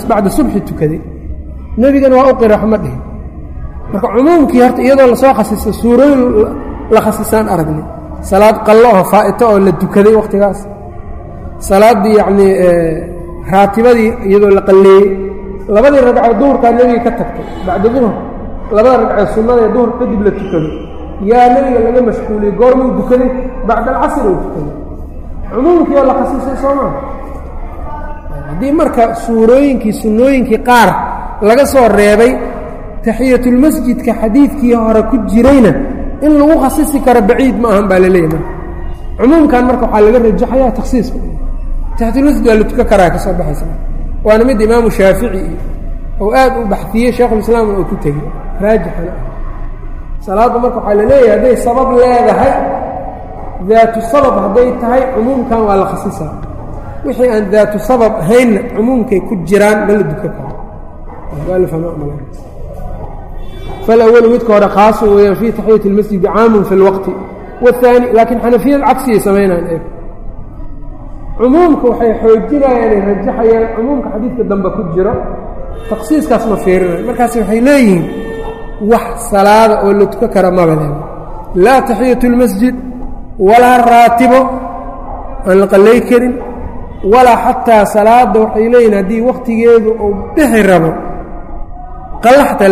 bacda subxi tukaday. Nebigana waa u qira waxma dhihin marka cumuumkii horta iyadoo la soo khasisay suurooyin la khasisaan aragnay. Salaad qallo oo faa'ito oo la tukaday wakhtigaas salaaddii yacnii raatibadii iyadoo la qalleeyey labadii ragcoo duhurkaa nebiga ka tagtay. Bacda duhur. Labada ragcee sunnada ee duhur kadib la tukado yaa nebiga laga mashquuliyey goormuu tukaday bacda alcasr uu tukaday. Cumuumkii oo la khasisay soo maa haddii marka suurooyinkii sunnooyinkii qaar laga soo reebay taxiyatulmasjidka xadiidkii hore ku jirayna in lagu khasisi karo baciid ma ahan baa la leeyahy marka. Cumuumkan marka waxaa laga rajaxayaa takhsiiska taxiyatulmasjid waa la tukan karaa ka baxaysa. Waana mid imaamu shaafici iyo ou aad u baxiyey sheekhulislaamna oo ku tegey. Raajixana ah. Marka waxaa la leeyahay hadday sabab leedahay daatu sabab hadday tahay cumuumkan waa la khasisaa wixii aan daatu sabab ahaynna cumuumkay ku jiraan ma la dukan karo falawalu midka hore khaasun weeyaan fii taxiyati اlmasjidi caamun fi اlwaqti waاhaani laakiin xanafiyada cagsigay samaynaan eeg cumuumka waxay xoojinayaan ay rajaxayaan cumuumka xadiidka dambe ku jiro takhsiiskaas ma fiirinayo markaas waxay leeyihiin wax salaada oo la tukan kara maba le laa taxiyatu اlmasjid walaa raatibo aan la qallay karin walaa xataa salaadda waxay leeyihiin haddii wakhtigeedu uu bixi rabo. Qallaxta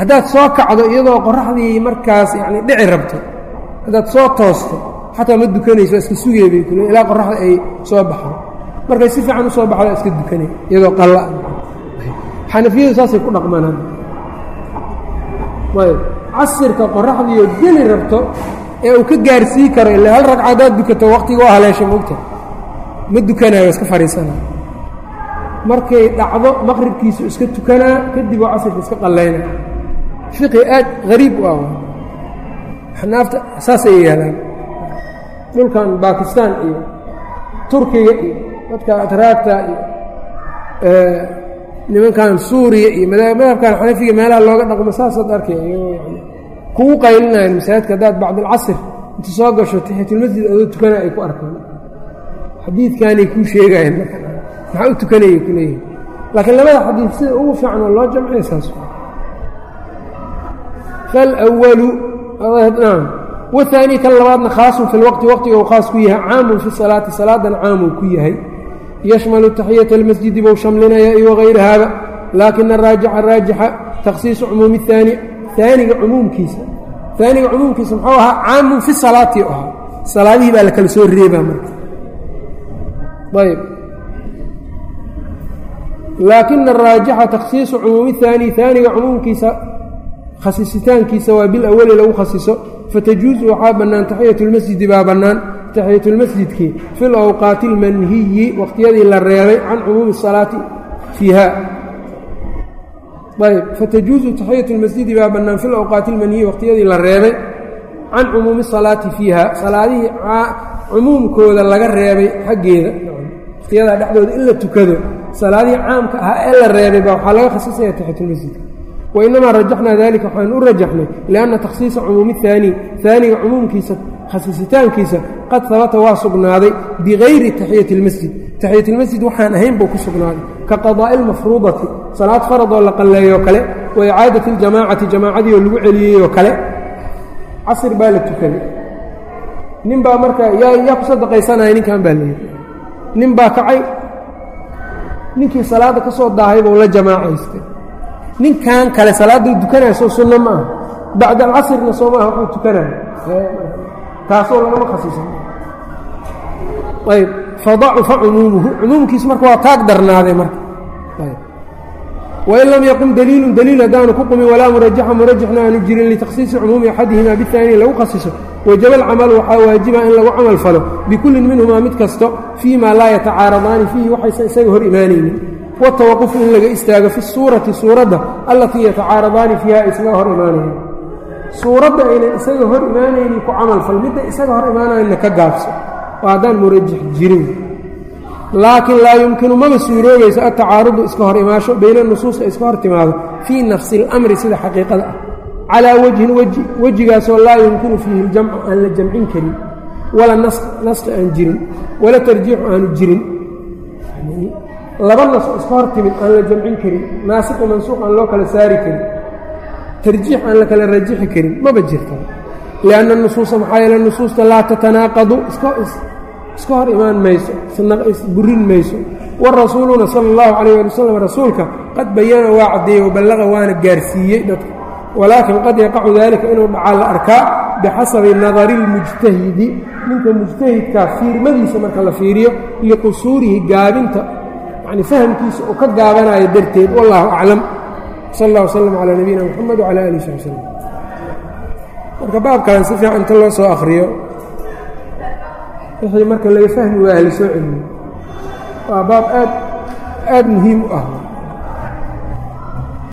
haddaad soo kacdo iyadoo qoraxdii markaas yacni dhici rabto haddaad soo toosto xataa ma dukanayso iska sugee bay kule ilaa qoraxda ay soo baxdo. Markay si fiican u soo baxdo iska dukanay iyadoo qalla. Xanafiyadu saasay ku dhaqmanaan. Ayb casirka qoraxdiioo geli rabto ee uu ka gaarsii karo ila hal ragca haddaad dukato waqtiga oo haleesha mogta ma dukanayo iska fadhiisanaa markay dhacdo maqribkiisu iska tukanaa kadib oo casirka iska qallaynaa fiqi aad hariib u ah. Xanaafta saasay yeelaan dhulkan baakistaan iyo turkiga iyo dadka atraagta iyo nimankan suuriya iyo madhabkan xanafiga meelaha looga dhaqmo saasaad arkay. Kugu qaylinayan masaajidka haddaad bacdalcasr inta soo gasho taxiyatulmasjid adoo tukanaa ay ku arkaan xadiidkaanay kuu sheegayaan maxaa u tukanayay ku leeyihiin laakiin labada xadiid sida ugu fiican oo loo jamcay saas. Falwalu naam wahaani kan labaadna khaasun fi lwaqti waqtiga uu khaas ku yahay caamun fi salaati salaadan caamuu ku yahay. Yashmalu taxiyata almasjidi bou shamlinaya iyo wagayrahaaba laakina araajixa raajixa takhsiisu cumuumi اhaani aaniga cumuumkiisa. Aaniga cumuumkiisa muxuu ahaa caamun fi salaati ahaa. Salaadihii baa la kala soo reebaa marka ayb laakina araajixa takhsiisu cumuumi haani haaniga cumuumkiisa khasisitaankiisa waa bil awali lagu khasiso fatajuusu waxaa bannaan taxiyatulmasjidi baa bannaan taxiyatulmasjidkii fi lawqaati almanhiyi wakhtiyadii la reebay can cumuumi asalaati fiiha ayb fatajuusu taxiyatulmasjidi baa bannaan fi lawqaati almanhiyi waqtiyadii la reebay can cumuumi asalaati fiiha salaadihii cumuumkooda laga reebay xaggeeda waqtiyadaa dhexdooda in la tukado salaadihii caamka ahaa ee la reebay baa waxaa laga khasisaya taxiyat اlmasjid wainamaa rajaxnaa dalika waxaan u rajaxnay lianna takhsiisa cumuumi اhaani haaniga cumuumkiisa khasisitaankiisa qad habata waa sugnaaday bigayri taxiyati اlmasjid taxiyat اlmasjid waxaan ahayn buu ku sugnaaday ka qadaa'i اlmafruudati salaad faradoo la qalleeyoo kale wa icaadati اljamaacati jamaacadii oo lagu celiyeyoo kale casr baa la tukaday nin baa marka yaa ku sadaqaysanaya ninkan baa leeyahy nin baa kacay. Ninkii salaadda ka soo daahay buu la jamaacaystay ninkan kale salaaduu dukanaya soo sunno ma aha. Bacda alcasrna soo maaha waxuu tukanaya taasoo lagama khasiisan. Ayb fadacufa cumuumuhu. Cumuumkiisu marka waa taag darnaaday marka wain lam yaqum daliilun daliil haddaanu ku qumin walaa murajaxa murajaxna aanu jirin litakhsiisi cumuumi axadihima bihaani lagu khasiso wajaba alcamalu waxaa waajiba in lagu camal falo bikullin minhumaa mid kasto fii maa laa yatacaaradaani fiihi waxaysan isaga hor imaanaynin watawaqufu in laga istaago fi suurati suuradda allatii yatacaaradaani fiiha isaga hor imaanayaan suuradda aynan isaga hor imaanaynin ku camal fal midda isaga hor imaanayna ka gaabso oo haddaan murajax jirin laakiin laa yumkinu maba suuroobayso altacaarudu iska hor imaasho bayna nusuusa iska hor timaado fii nafsi اlamri sida xaqiiqada ah. Calaa wajhin weji wejigaasoo laa yumkinu fiihi اljamcu aan la jamcin karin wala naski aan jirin wala tarjiixu aanu jirin. Laba nas iska hor timid aan la jamcin karin naasik i mansuuq aan loo kala saari karin tarjiix aan la kala rajixi karin maba jirta. Lianna nusuusa maxaa yeele nusuusta laa tatanaaqadu iska hor imaan mayso isburin mayso. Warasuuluna sala allahu calayh ali wasalam rasuulka qad bayana waa caddeeyey waballaqa waana gaarsiiyey dadka. Walaakin qad yaqacu daalika inuu dhacaa la arkaa bixasabi nadari اlmujtahidi ninka mujtahidkaa fiirmadiisa marka la fiiriyo liqusuurihi gaabinta. Yani fahamkiisa uu ka gaabanayo darteed wallahu aclam. Sal allah wslm calaa nabiyina mxamed wcala alih sab slm marka baabkan si fiican inta loo soo akhriyo wixii marka laga fahmi waaya la soo celiyo waa baab aad aad muhiim u ah